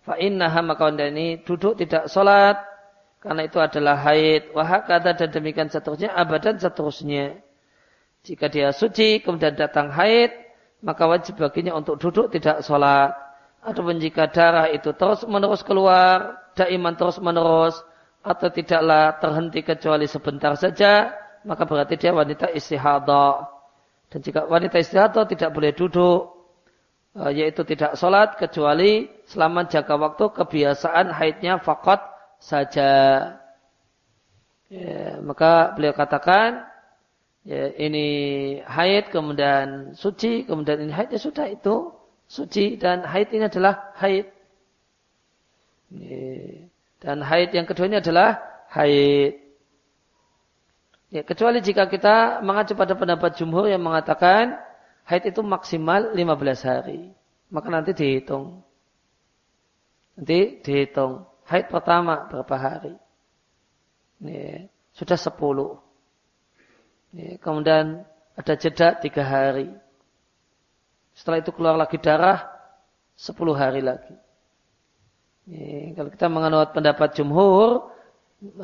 Fa'innaha maka ini duduk tidak sholat, karena itu adalah haid. Wahakata dan demikian seterusnya, abadan seterusnya. Jika dia suci, kemudian datang haid, maka wajib baginya untuk duduk tidak sholat. Adapun jika darah itu terus menerus keluar, daiman terus menerus, atau tidaklah terhenti kecuali sebentar saja, maka berarti dia wanita istihadah. Dan jika wanita istihadah tidak boleh duduk, eh, yaitu tidak sholat kecuali selama jaga waktu kebiasaan haidnya fakot saja. Ya, maka beliau katakan, ya, ini haid, kemudian suci, kemudian ini haid, ya sudah itu suci dan haid ini adalah haid. Ya. Dan haid yang kedua ini adalah haid. Ya, kecuali jika kita mengacu pada pendapat jumhur yang mengatakan haid itu maksimal 15 hari. Maka nanti dihitung. Nanti dihitung. Haid pertama berapa hari? Ya, sudah 10. Ya, kemudian ada jeda 3 hari. Setelah itu keluar lagi darah 10 hari lagi. Ya, kalau kita menganut pendapat jumhur,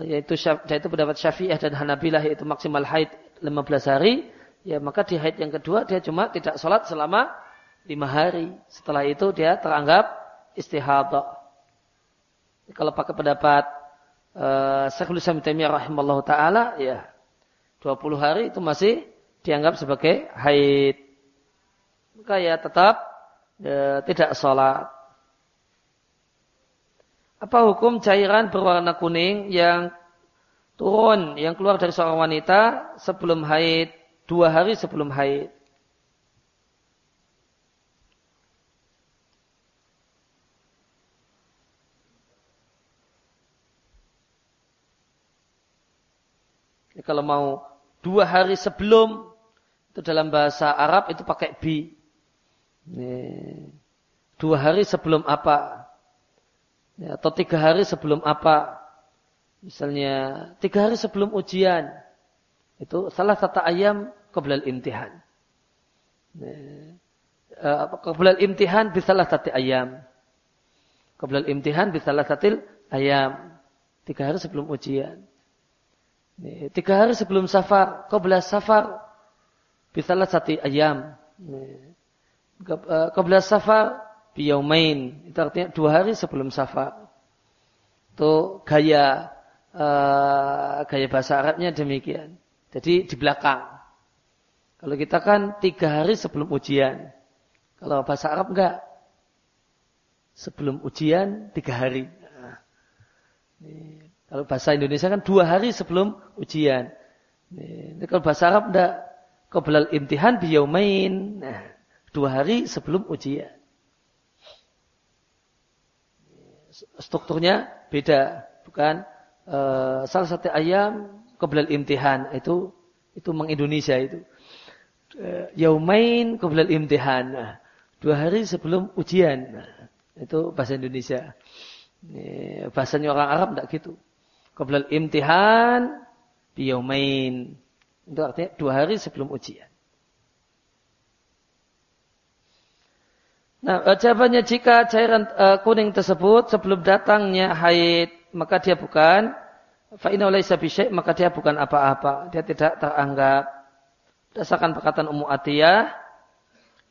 yaitu, yaitu pendapat syafi'ah dan hanabilah yaitu maksimal haid 15 hari, ya maka di haid yang kedua dia cuma tidak sholat selama lima hari. Setelah itu dia teranggap istihadah. Kalau pakai pendapat uh, Syekhul Islam Taimiyah rahimallahu taala ya 20 hari itu masih dianggap sebagai haid. Maka ya tetap ya, tidak sholat. Apa hukum cairan berwarna kuning yang turun, yang keluar dari seorang wanita sebelum haid, dua hari sebelum haid? Ya, kalau mau dua hari sebelum, itu dalam bahasa Arab itu pakai bi. Dua hari sebelum apa? Ya, atau tiga hari sebelum apa? Misalnya tiga hari sebelum ujian. Itu salah satu ayam kebelah intihan ya, kebelah imtihan bisalah satu ayam. Kebelah imtihan bisalah satu ayam. Tiga hari sebelum ujian. Ya, tiga hari sebelum safar kebelah safar bisalah satu ayam. Kebelah safar biyaumain. Itu artinya dua hari sebelum safar. Itu gaya uh, gaya bahasa Arabnya demikian. Jadi di belakang. Kalau kita kan tiga hari sebelum ujian. Kalau bahasa Arab enggak. Sebelum ujian tiga hari. Nah, kalau bahasa Indonesia kan dua hari sebelum ujian. Ini kalau bahasa Arab enggak. Qoblal imtihan biyaumain. Nah, dua hari sebelum ujian. Strukturnya beda. Bukan uh, salah satu ayam qoblal imtihan. Itu itu mengindonesia itu. Uh, yaumain qoblal imtihan. Nah, dua hari sebelum ujian. Nah, itu bahasa Indonesia. Ini, bahasanya orang Arab enggak gitu. Qoblal imtihan biyaumain. Itu artinya dua hari sebelum ujian. Nah, eh, jawabannya jika cairan uh, kuning tersebut sebelum datangnya haid, maka dia bukan fa'ina oleh maka dia bukan apa-apa. Dia tidak teranggap. Berdasarkan perkataan Ummu Atiyah,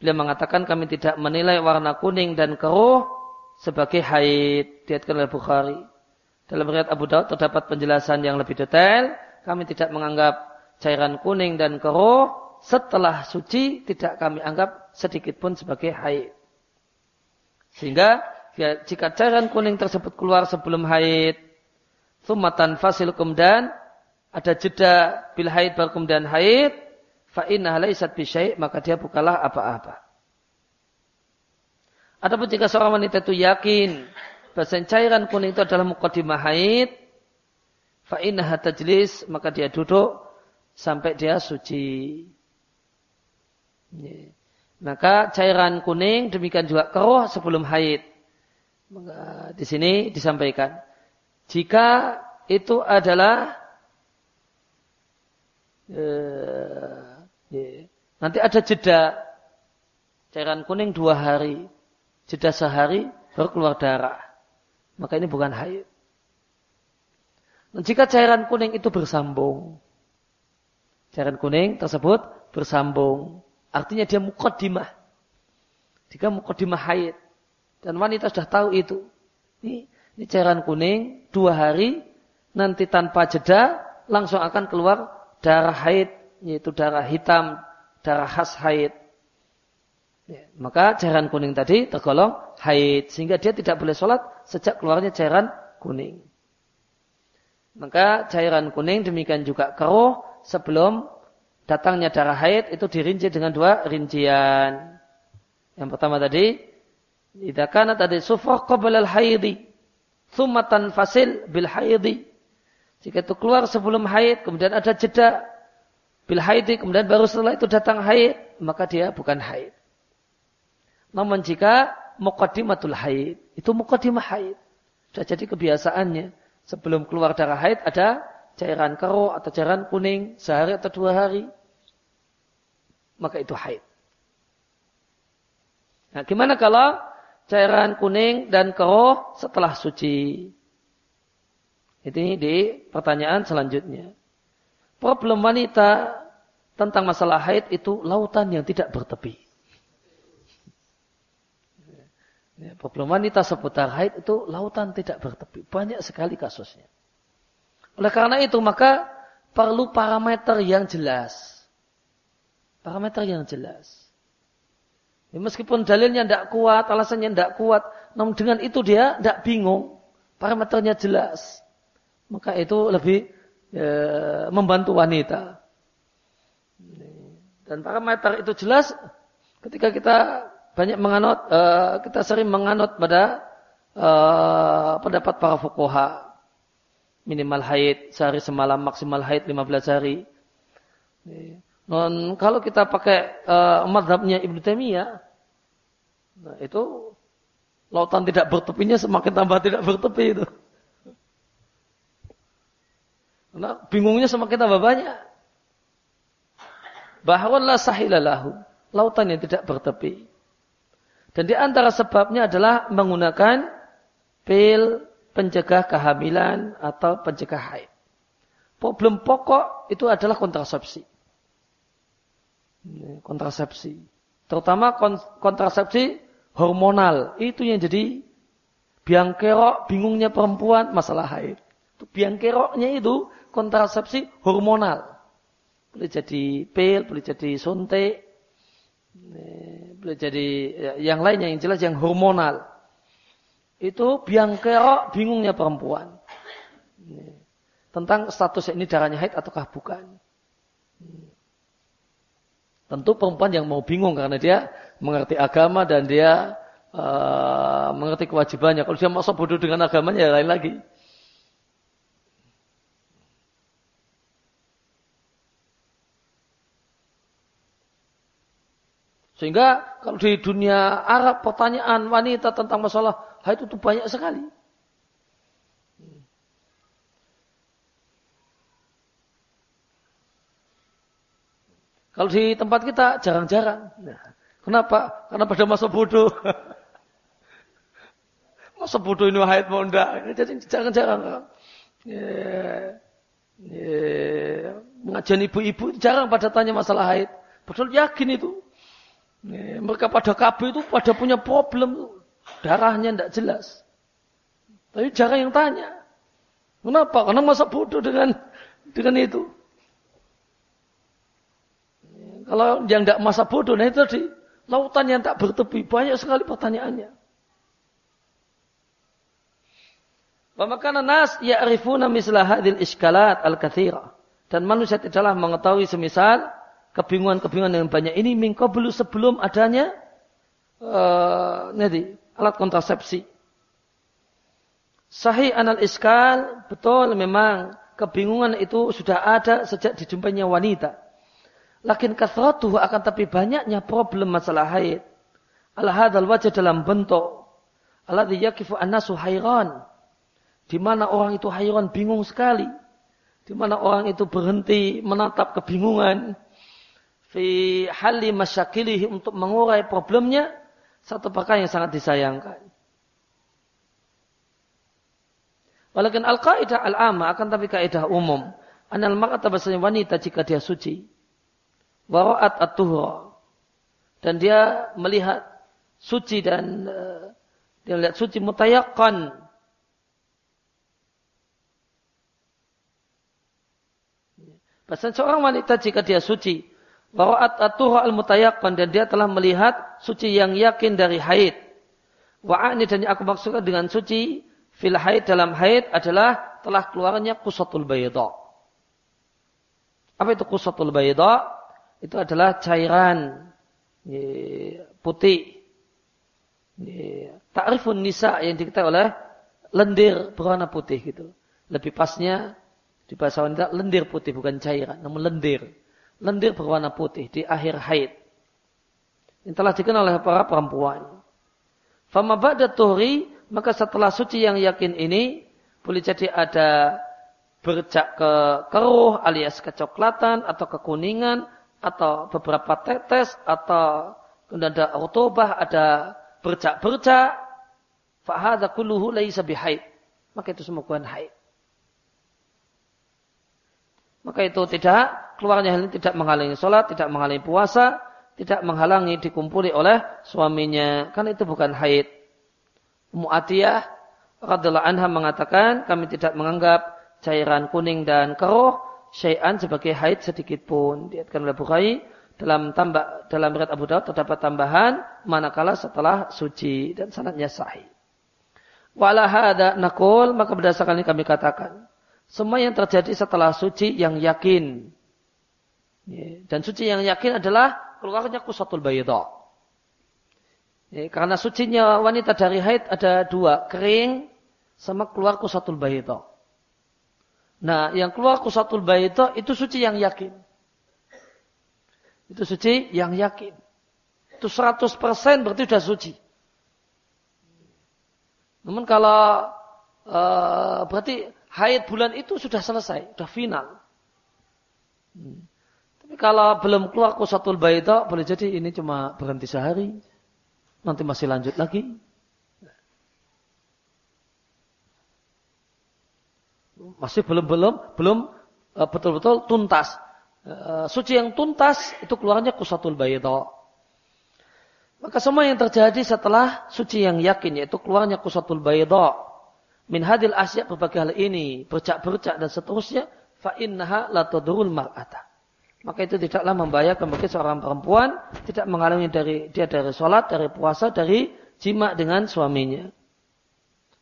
beliau mengatakan kami tidak menilai warna kuning dan keruh sebagai haid. Diatkan oleh Bukhari. Dalam riwayat Abu Daud terdapat penjelasan yang lebih detail. Kami tidak menganggap cairan kuning dan keruh setelah suci tidak kami anggap sedikit pun sebagai haid. Sehingga ya, jika cairan kuning tersebut keluar sebelum haid, sumatan fasil kemudian ada jeda bil haid baru kemudian haid, fa inna bisyai maka dia bukalah apa-apa. Adapun jika seorang wanita itu yakin bahwa cairan kuning itu adalah mukaddimah haid, fa inna maka dia duduk sampai dia suci. Maka cairan kuning demikian juga keruh sebelum haid. Maka di sini disampaikan jika itu adalah eh, nanti ada jeda cairan kuning dua hari, jeda sehari baru keluar darah. Maka ini bukan haid. Dan jika cairan kuning itu bersambung, Cairan kuning tersebut bersambung. Artinya dia mukaddimah. Jika mukaddimah haid. Dan wanita sudah tahu itu. Ini, ini cairan kuning, dua hari, nanti tanpa jeda, langsung akan keluar darah haid, yaitu darah hitam, darah khas haid. Ya, maka cairan kuning tadi tergolong haid. Sehingga dia tidak boleh sholat sejak keluarnya cairan kuning. Maka cairan kuning demikian juga keruh sebelum datangnya darah haid itu dirinci dengan dua rincian. Yang pertama tadi, idza kana tadi sufrah qabla al-haidi, thumma tanfasil bil haidi. Jika itu keluar sebelum haid, kemudian ada jeda bil haidi, kemudian baru setelah itu datang haid, maka dia bukan haid. Namun jika muqaddimatul haid, itu muqaddimah haid. Sudah jadi kebiasaannya. Sebelum keluar darah haid ada cairan keruh atau cairan kuning sehari atau dua hari, maka itu haid. Nah, gimana kalau cairan kuning dan keruh setelah suci? Ini di pertanyaan selanjutnya. Problem wanita tentang masalah haid itu lautan yang tidak bertepi. Ya, problem wanita seputar haid itu lautan tidak bertepi. Banyak sekali kasusnya. Oleh karena itu maka perlu parameter yang jelas. Parameter yang jelas. Ya, meskipun dalilnya tidak kuat, alasannya tidak kuat, namun dengan itu dia tidak bingung. Parameternya jelas. Maka itu lebih ya, membantu wanita. Dan parameter itu jelas ketika kita banyak menganut, uh, kita sering menganut pada uh, pendapat para fukoha minimal haid sehari semalam maksimal haid 15 hari. Non kalau kita pakai uh, madhabnya Ibnu Taimiyah, nah itu lautan tidak bertepinya semakin tambah tidak bertepi itu. Nah, bingungnya semakin tambah banyak. Bahwa la sahilalahu, lautan yang tidak bertepi. Dan di antara sebabnya adalah menggunakan pil pencegah kehamilan atau pencegah haid. Problem pokok itu adalah kontrasepsi. Kontrasepsi. Terutama kontrasepsi hormonal. Itu yang jadi biang kerok, bingungnya perempuan masalah haid. Biang keroknya itu kontrasepsi hormonal. Boleh jadi pil, boleh jadi suntik, boleh jadi ya, yang lainnya yang jelas yang hormonal. Itu biang kerok bingungnya perempuan. Tentang status ini darahnya haid ataukah bukan. Tentu perempuan yang mau bingung karena dia mengerti agama dan dia uh, mengerti kewajibannya. Kalau dia masa bodoh dengan agamanya ya lain lagi. Sehingga kalau di dunia Arab pertanyaan wanita tentang masalah haid itu banyak sekali. Kalau di tempat kita jarang-jarang. Nah, kenapa? Karena pada masa bodoh. masa bodoh ini haid mau enggak. Jadi jarang-jarang. Ya, ya, mengajian ibu-ibu jarang pada tanya masalah haid. Betul yakin itu. Ya, mereka pada KB itu pada punya problem. Darahnya tidak jelas. Tapi jarang yang tanya. Kenapa? Karena masa bodoh dengan dengan itu. Kalau yang tidak masa bodoh, nah itu tadi. Lautan yang tak bertepi. Banyak sekali pertanyaannya. Wamakana nas ya'rifuna mislah hadil iskalat al-kathira. Dan manusia tidaklah mengetahui semisal kebingungan-kebingungan yang banyak ini mingko belum sebelum adanya uh, nanti, alat kontrasepsi. Sahih anal iskal, betul memang kebingungan itu sudah ada sejak dijumpainya wanita. Lakin kathratuhu akan tapi banyaknya problem masalah haid. Ala hadal wajah dalam bentuk. Alladhi yakifu annasu hayran. Di mana orang itu hayran bingung sekali. Di mana orang itu berhenti menatap kebingungan. Fi hali masyakilihi untuk mengurai problemnya. Satu perkara yang sangat disayangkan. Walakin al-qaidah al-amma akan tapi kaidah umum. Anal makata bahasanya wanita jika dia suci Wara'at at-tuhra. Dan dia melihat suci dan uh, dia melihat suci mutayakkan. Bahasa seorang wanita jika dia suci, wara'at at-tuhra al-mutayakkan dan dia telah melihat suci yang yakin dari haid. Wa'ani dan yang aku maksudkan dengan suci fil haid dalam haid adalah telah keluarnya kusatul bayda. Apa itu kusatul bayda? itu adalah cairan putih. Ta'rifun nisa yang diketahui oleh lendir berwarna putih gitu. Lebih pasnya di bahasa wanita lendir putih bukan cairan, namun lendir. Lendir berwarna putih di akhir haid. Yang telah dikenal oleh para perempuan. Fama ba'da tuhri, maka setelah suci yang yakin ini, boleh jadi ada bercak ke keruh alias kecoklatan atau kekuningan atau beberapa tetes atau kemudian ada rutubah, ada bercak-bercak, fahadha kulluhu laisa bihaid. Maka itu semua bukan haid. Maka itu tidak, keluarnya hal ini tidak menghalangi sholat, tidak menghalangi puasa, tidak menghalangi dikumpuli oleh suaminya. Karena itu bukan haid. Mu'atiyah radhiallahu anha mengatakan, kami tidak menganggap cairan kuning dan keruh syai'an sebagai haid sedikit pun. Diatkan oleh Bukhari dalam tambah dalam riwayat Abu Daud terdapat tambahan manakala setelah suci dan sanadnya sahih. Wala hada nakul maka berdasarkan ini kami katakan semua yang terjadi setelah suci yang yakin dan suci yang yakin adalah keluarnya kusatul bayda. Karena sucinya wanita dari haid ada dua, kering sama keluar kusatul bayda. Nah, yang keluar kusatul baito itu suci yang yakin. Itu suci yang yakin. Itu 100% berarti sudah suci. Namun kalau uh, berarti haid bulan itu sudah selesai, sudah final. Hmm. Tapi kalau belum keluar kusatul baito, boleh jadi ini cuma berhenti sehari. Nanti masih lanjut lagi. masih belum belum belum e, betul-betul tuntas. E, suci yang tuntas itu keluarnya kusatul bayda. Maka semua yang terjadi setelah suci yang yakin yaitu keluarnya kusatul bayda min hadil asya berbagai hal ini bercak-bercak dan seterusnya fa innaha la mar'ata. Maka itu tidaklah membahayakan bagi seorang perempuan tidak mengalami dari dia dari sholat, dari puasa, dari jima dengan suaminya.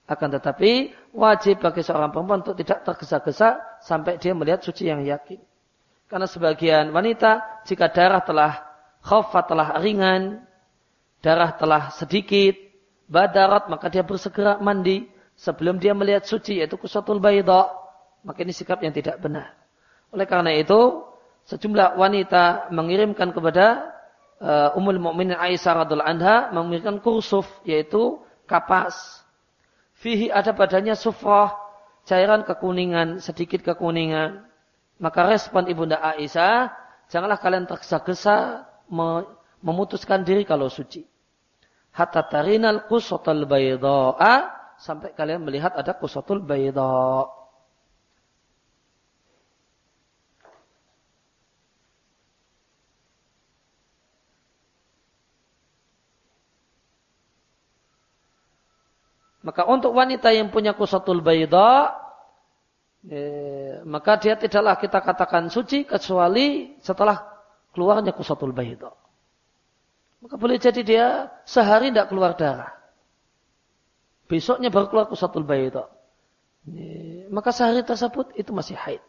Akan tetapi wajib bagi seorang perempuan untuk tidak tergesa-gesa sampai dia melihat suci yang yakin. Karena sebagian wanita jika darah telah khafat telah ringan, darah telah sedikit, badarat maka dia bersegera mandi sebelum dia melihat suci yaitu kusatul bayda. Maka ini sikap yang tidak benar. Oleh karena itu, sejumlah wanita mengirimkan kepada uh, Ummul Mukminin Aisyah radhiallahu anha mengirimkan kursuf yaitu kapas. Fihi ada badannya sufrah, cairan kekuningan, sedikit kekuningan. Maka respon Ibunda Aisyah, janganlah kalian tergesa-gesa memutuskan diri kalau suci. Hatta tarinal kusotul bayda'a sampai kalian melihat ada kusotul bayda'. Maka untuk wanita yang punya kusatul bayda, eh, maka dia tidaklah kita katakan suci kecuali setelah keluarnya kusatul bayda. Maka boleh jadi dia sehari tidak keluar darah. Besoknya baru keluar kusatul bayda. Maka sehari tersebut itu masih haid.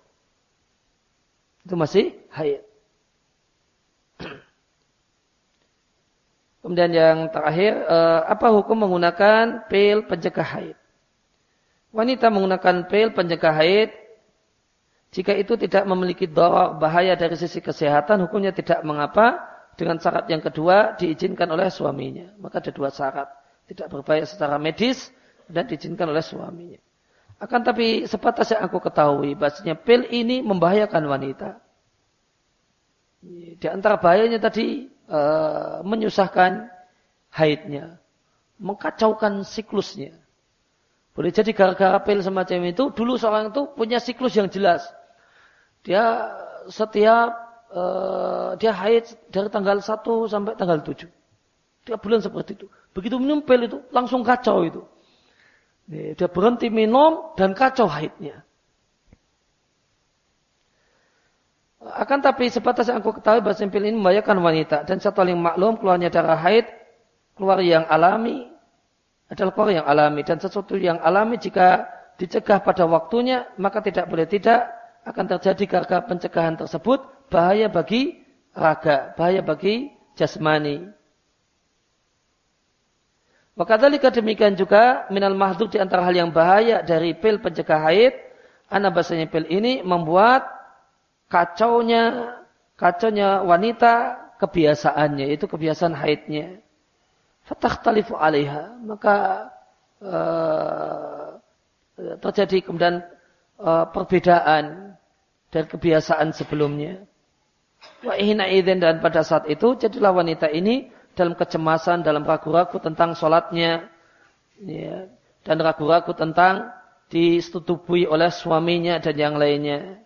Itu masih haid. Kemudian yang terakhir, eh, apa hukum menggunakan pil pencegah haid? Wanita menggunakan pil pencegah haid, jika itu tidak memiliki dorok bahaya dari sisi kesehatan, hukumnya tidak mengapa. Dengan syarat yang kedua, diizinkan oleh suaminya. Maka ada dua syarat. Tidak berbahaya secara medis dan diizinkan oleh suaminya. Akan tapi sebatas yang aku ketahui, bahasanya pil ini membahayakan wanita. Di antara bahayanya tadi e, menyusahkan haidnya, mengkacaukan siklusnya. Boleh jadi gara-gara pil semacam itu, dulu seorang itu punya siklus yang jelas. Dia setiap e, dia haid dari tanggal 1 sampai tanggal 7. Tiap bulan seperti itu. Begitu minum pil itu, langsung kacau itu. Dia berhenti minum dan kacau haidnya. Akan tapi sebatas yang aku ketahui bahasa pil ini membahayakan wanita. Dan satu hal yang maklum keluarnya darah haid, keluar yang alami, adalah keluar yang alami. Dan sesuatu yang alami jika dicegah pada waktunya, maka tidak boleh tidak akan terjadi karena pencegahan tersebut bahaya bagi raga, bahaya bagi jasmani. Maka dalika demikian juga minal mahdud di antara hal yang bahaya dari pil pencegah haid, anak bahasanya pil ini membuat kacaunya kacaunya wanita kebiasaannya itu kebiasaan haidnya. Talifu alaiha. Maka uh, terjadi kemudian uh, perbedaan dari kebiasaan sebelumnya. Wa ihna dan pada saat itu jadilah wanita ini dalam kecemasan dalam ragu-ragu tentang sholatnya ya, dan ragu-ragu tentang disetubui oleh suaminya dan yang lainnya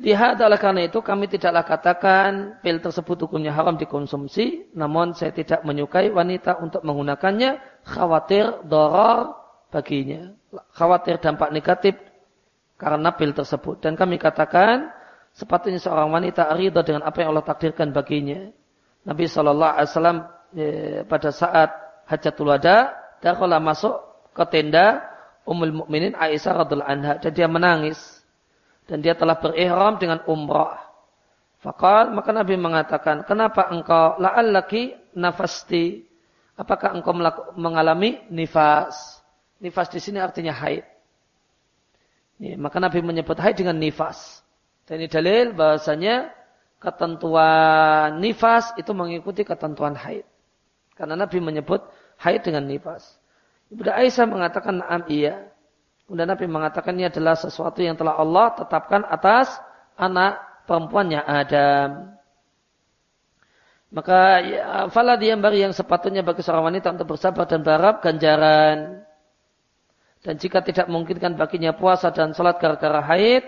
Lihat adalah karena itu kami tidaklah katakan pil tersebut hukumnya haram dikonsumsi. Namun saya tidak menyukai wanita untuk menggunakannya khawatir doror baginya. Khawatir dampak negatif karena pil tersebut. Dan kami katakan sepatutnya seorang wanita ridha dengan apa yang Allah takdirkan baginya. Nabi Shallallahu Alaihi Wasallam eh, pada saat hajatul wada, dia masuk ke tenda Ummul Mukminin Aisyah radhiallahu anha dan dia menangis dan dia telah berihram dengan umrah. Fakal maka Nabi mengatakan, kenapa engkau lagi nafasti? Apakah engkau mengalami nifas? Nifas di sini artinya haid. Ini, maka Nabi menyebut haid dengan nifas. Dan ini dalil bahasanya ketentuan nifas itu mengikuti ketentuan haid. Karena Nabi menyebut haid dengan nifas. Ibu Aisyah mengatakan, naam iya. Kemudian Nabi mengatakan ini adalah sesuatu yang telah Allah tetapkan atas anak perempuannya Adam. Maka ya, fala bagi yang sepatutnya bagi seorang wanita untuk bersabar dan berharap ganjaran. Dan jika tidak memungkinkan baginya puasa dan sholat gara-gara haid,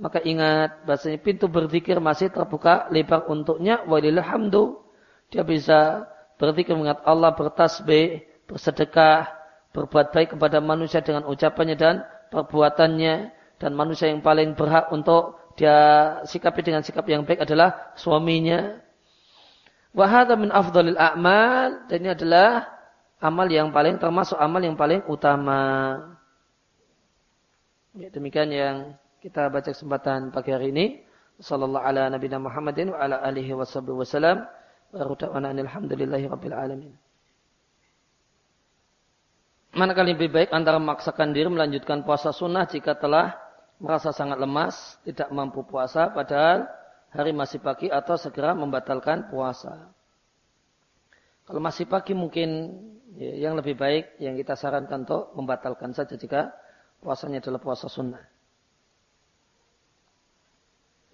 maka ingat bahasanya pintu berzikir masih terbuka lebar untuknya. Walilhamdu. Dia bisa berzikir mengingat Allah, bertasbih, bersedekah, berbuat baik kepada manusia dengan ucapannya dan perbuatannya dan manusia yang paling berhak untuk dia sikapi dengan sikap yang baik adalah suaminya. Wahada min afdalil a'mal dan ini adalah amal yang paling termasuk amal yang paling utama. Ya, demikian yang kita baca kesempatan pagi hari ini. Sallallahu ala nabiyina Muhammadin wa ala alihi wa sahbihi wa salam. Alhamdulillahi rabbil alamin. Lebih baik antara memaksakan diri melanjutkan puasa sunnah jika telah merasa sangat lemas, tidak mampu puasa, padahal hari masih pagi atau segera membatalkan puasa. Kalau masih pagi mungkin ya, yang lebih baik yang kita sarankan untuk membatalkan saja jika puasanya adalah puasa sunnah.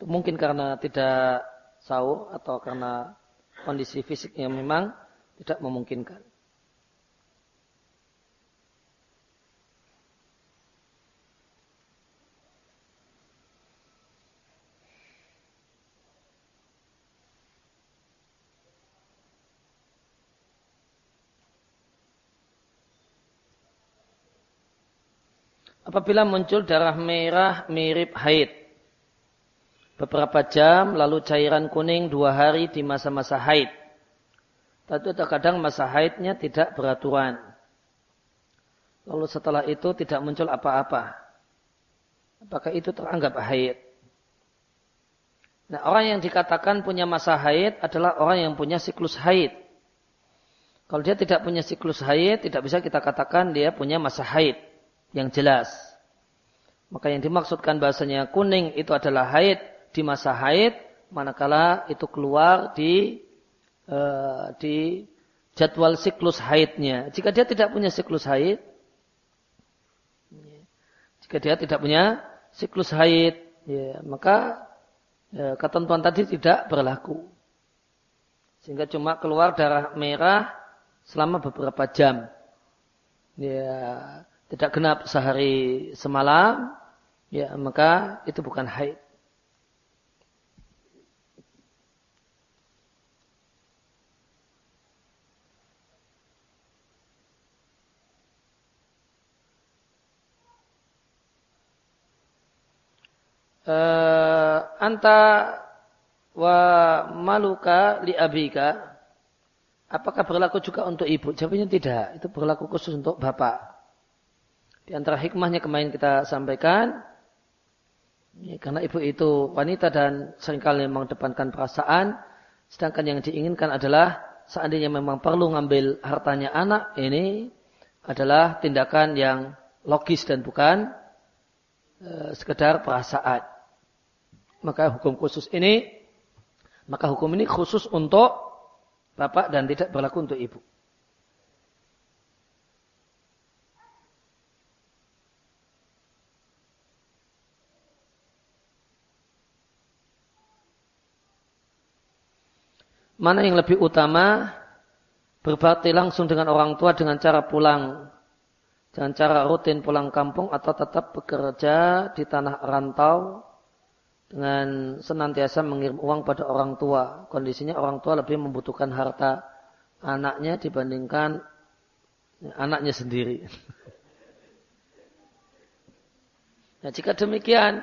Mungkin karena tidak sahur atau karena kondisi fisik yang memang tidak memungkinkan. Apabila muncul darah merah mirip haid. Beberapa jam lalu cairan kuning dua hari di masa-masa haid. Tentu terkadang masa haidnya tidak beraturan. Lalu setelah itu tidak muncul apa-apa. Apakah itu teranggap haid? Nah, orang yang dikatakan punya masa haid adalah orang yang punya siklus haid. Kalau dia tidak punya siklus haid, tidak bisa kita katakan dia punya masa haid yang jelas. Maka yang dimaksudkan bahasanya kuning itu adalah haid di masa haid, manakala itu keluar di uh, di jadwal siklus haidnya. Jika dia tidak punya siklus haid, jika dia tidak punya siklus haid, ya, maka ya, ketentuan tadi tidak berlaku. Sehingga cuma keluar darah merah selama beberapa jam. Ya, tidak genap sehari semalam, ya maka itu bukan haid. Uh, anta wa maluka li abika apakah berlaku juga untuk ibu? Jawabnya tidak. Itu berlaku khusus untuk bapak. Di antara hikmahnya kemarin kita sampaikan, ya, karena ibu itu wanita dan sering kali mengedepankan perasaan, sedangkan yang diinginkan adalah seandainya memang perlu ngambil hartanya anak, ini adalah tindakan yang logis dan bukan e, sekedar perasaan. Maka hukum khusus ini, maka hukum ini khusus untuk bapak dan tidak berlaku untuk ibu. Mana yang lebih utama? Berbakti langsung dengan orang tua dengan cara pulang. Dengan cara rutin pulang kampung atau tetap bekerja di tanah rantau dengan senantiasa mengirim uang pada orang tua. Kondisinya orang tua lebih membutuhkan harta anaknya dibandingkan anaknya sendiri. Nah, jika demikian,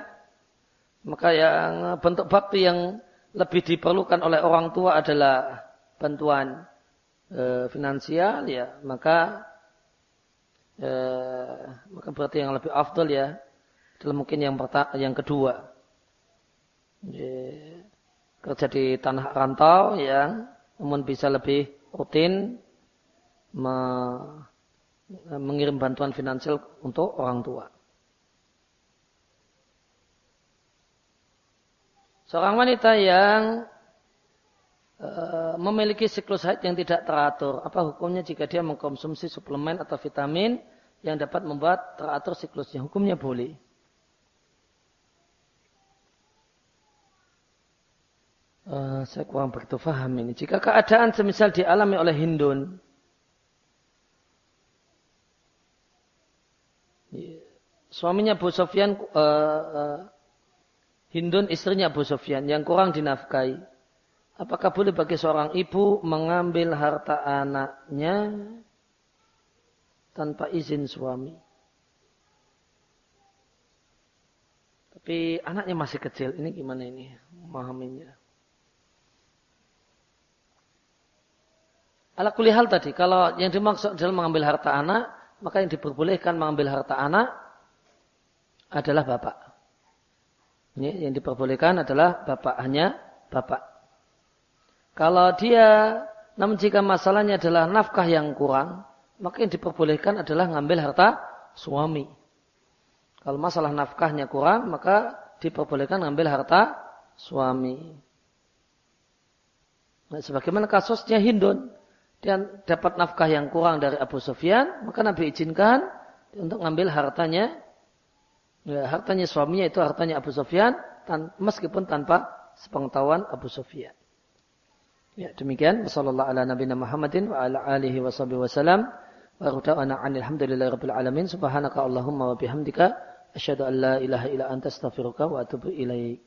maka yang bentuk bakti yang lebih diperlukan oleh orang tua adalah bantuan e, finansial ya maka e, maka berarti yang lebih afdal ya adalah mungkin yang yang kedua kerja di tanah rantau yang namun bisa lebih rutin me, mengirim bantuan finansial untuk orang tua Seorang wanita yang e, memiliki siklus haid yang tidak teratur, apa hukumnya jika dia mengkonsumsi suplemen atau vitamin yang dapat membuat teratur siklusnya? Hukumnya boleh. Uh, saya kurang begitu paham ini. Jika keadaan semisal dialami oleh Hindun, suaminya Bu Sofyan uh, uh, Hindun istrinya Abu Sufyan yang kurang dinafkahi. Apakah boleh bagi seorang ibu mengambil harta anaknya tanpa izin suami? Tapi anaknya masih kecil. Ini gimana ini? Memahaminya. Ala kulihal tadi, kalau yang dimaksud adalah mengambil harta anak, maka yang diperbolehkan mengambil harta anak adalah bapak. Ini yang diperbolehkan adalah bapak hanya bapak. Kalau dia, namun jika masalahnya adalah nafkah yang kurang, maka yang diperbolehkan adalah ngambil harta suami. Kalau masalah nafkahnya kurang, maka diperbolehkan ngambil harta suami. Nah, sebagaimana kasusnya Hindun. Dia dapat nafkah yang kurang dari Abu Sufyan, maka Nabi izinkan untuk ngambil hartanya ya, hartanya suaminya itu hartanya Abu Sufyan tan meskipun tanpa sepengetahuan Abu Sufyan. Ya, demikian sallallahu ala nabiyina Muhammadin wa ala alihi wasallam. Wa ruta'ana alhamdulillahi rabbil alamin. Subhanaka Allahumma wa bihamdika asyhadu an la ilaha illa anta astaghfiruka wa atubu ilaik.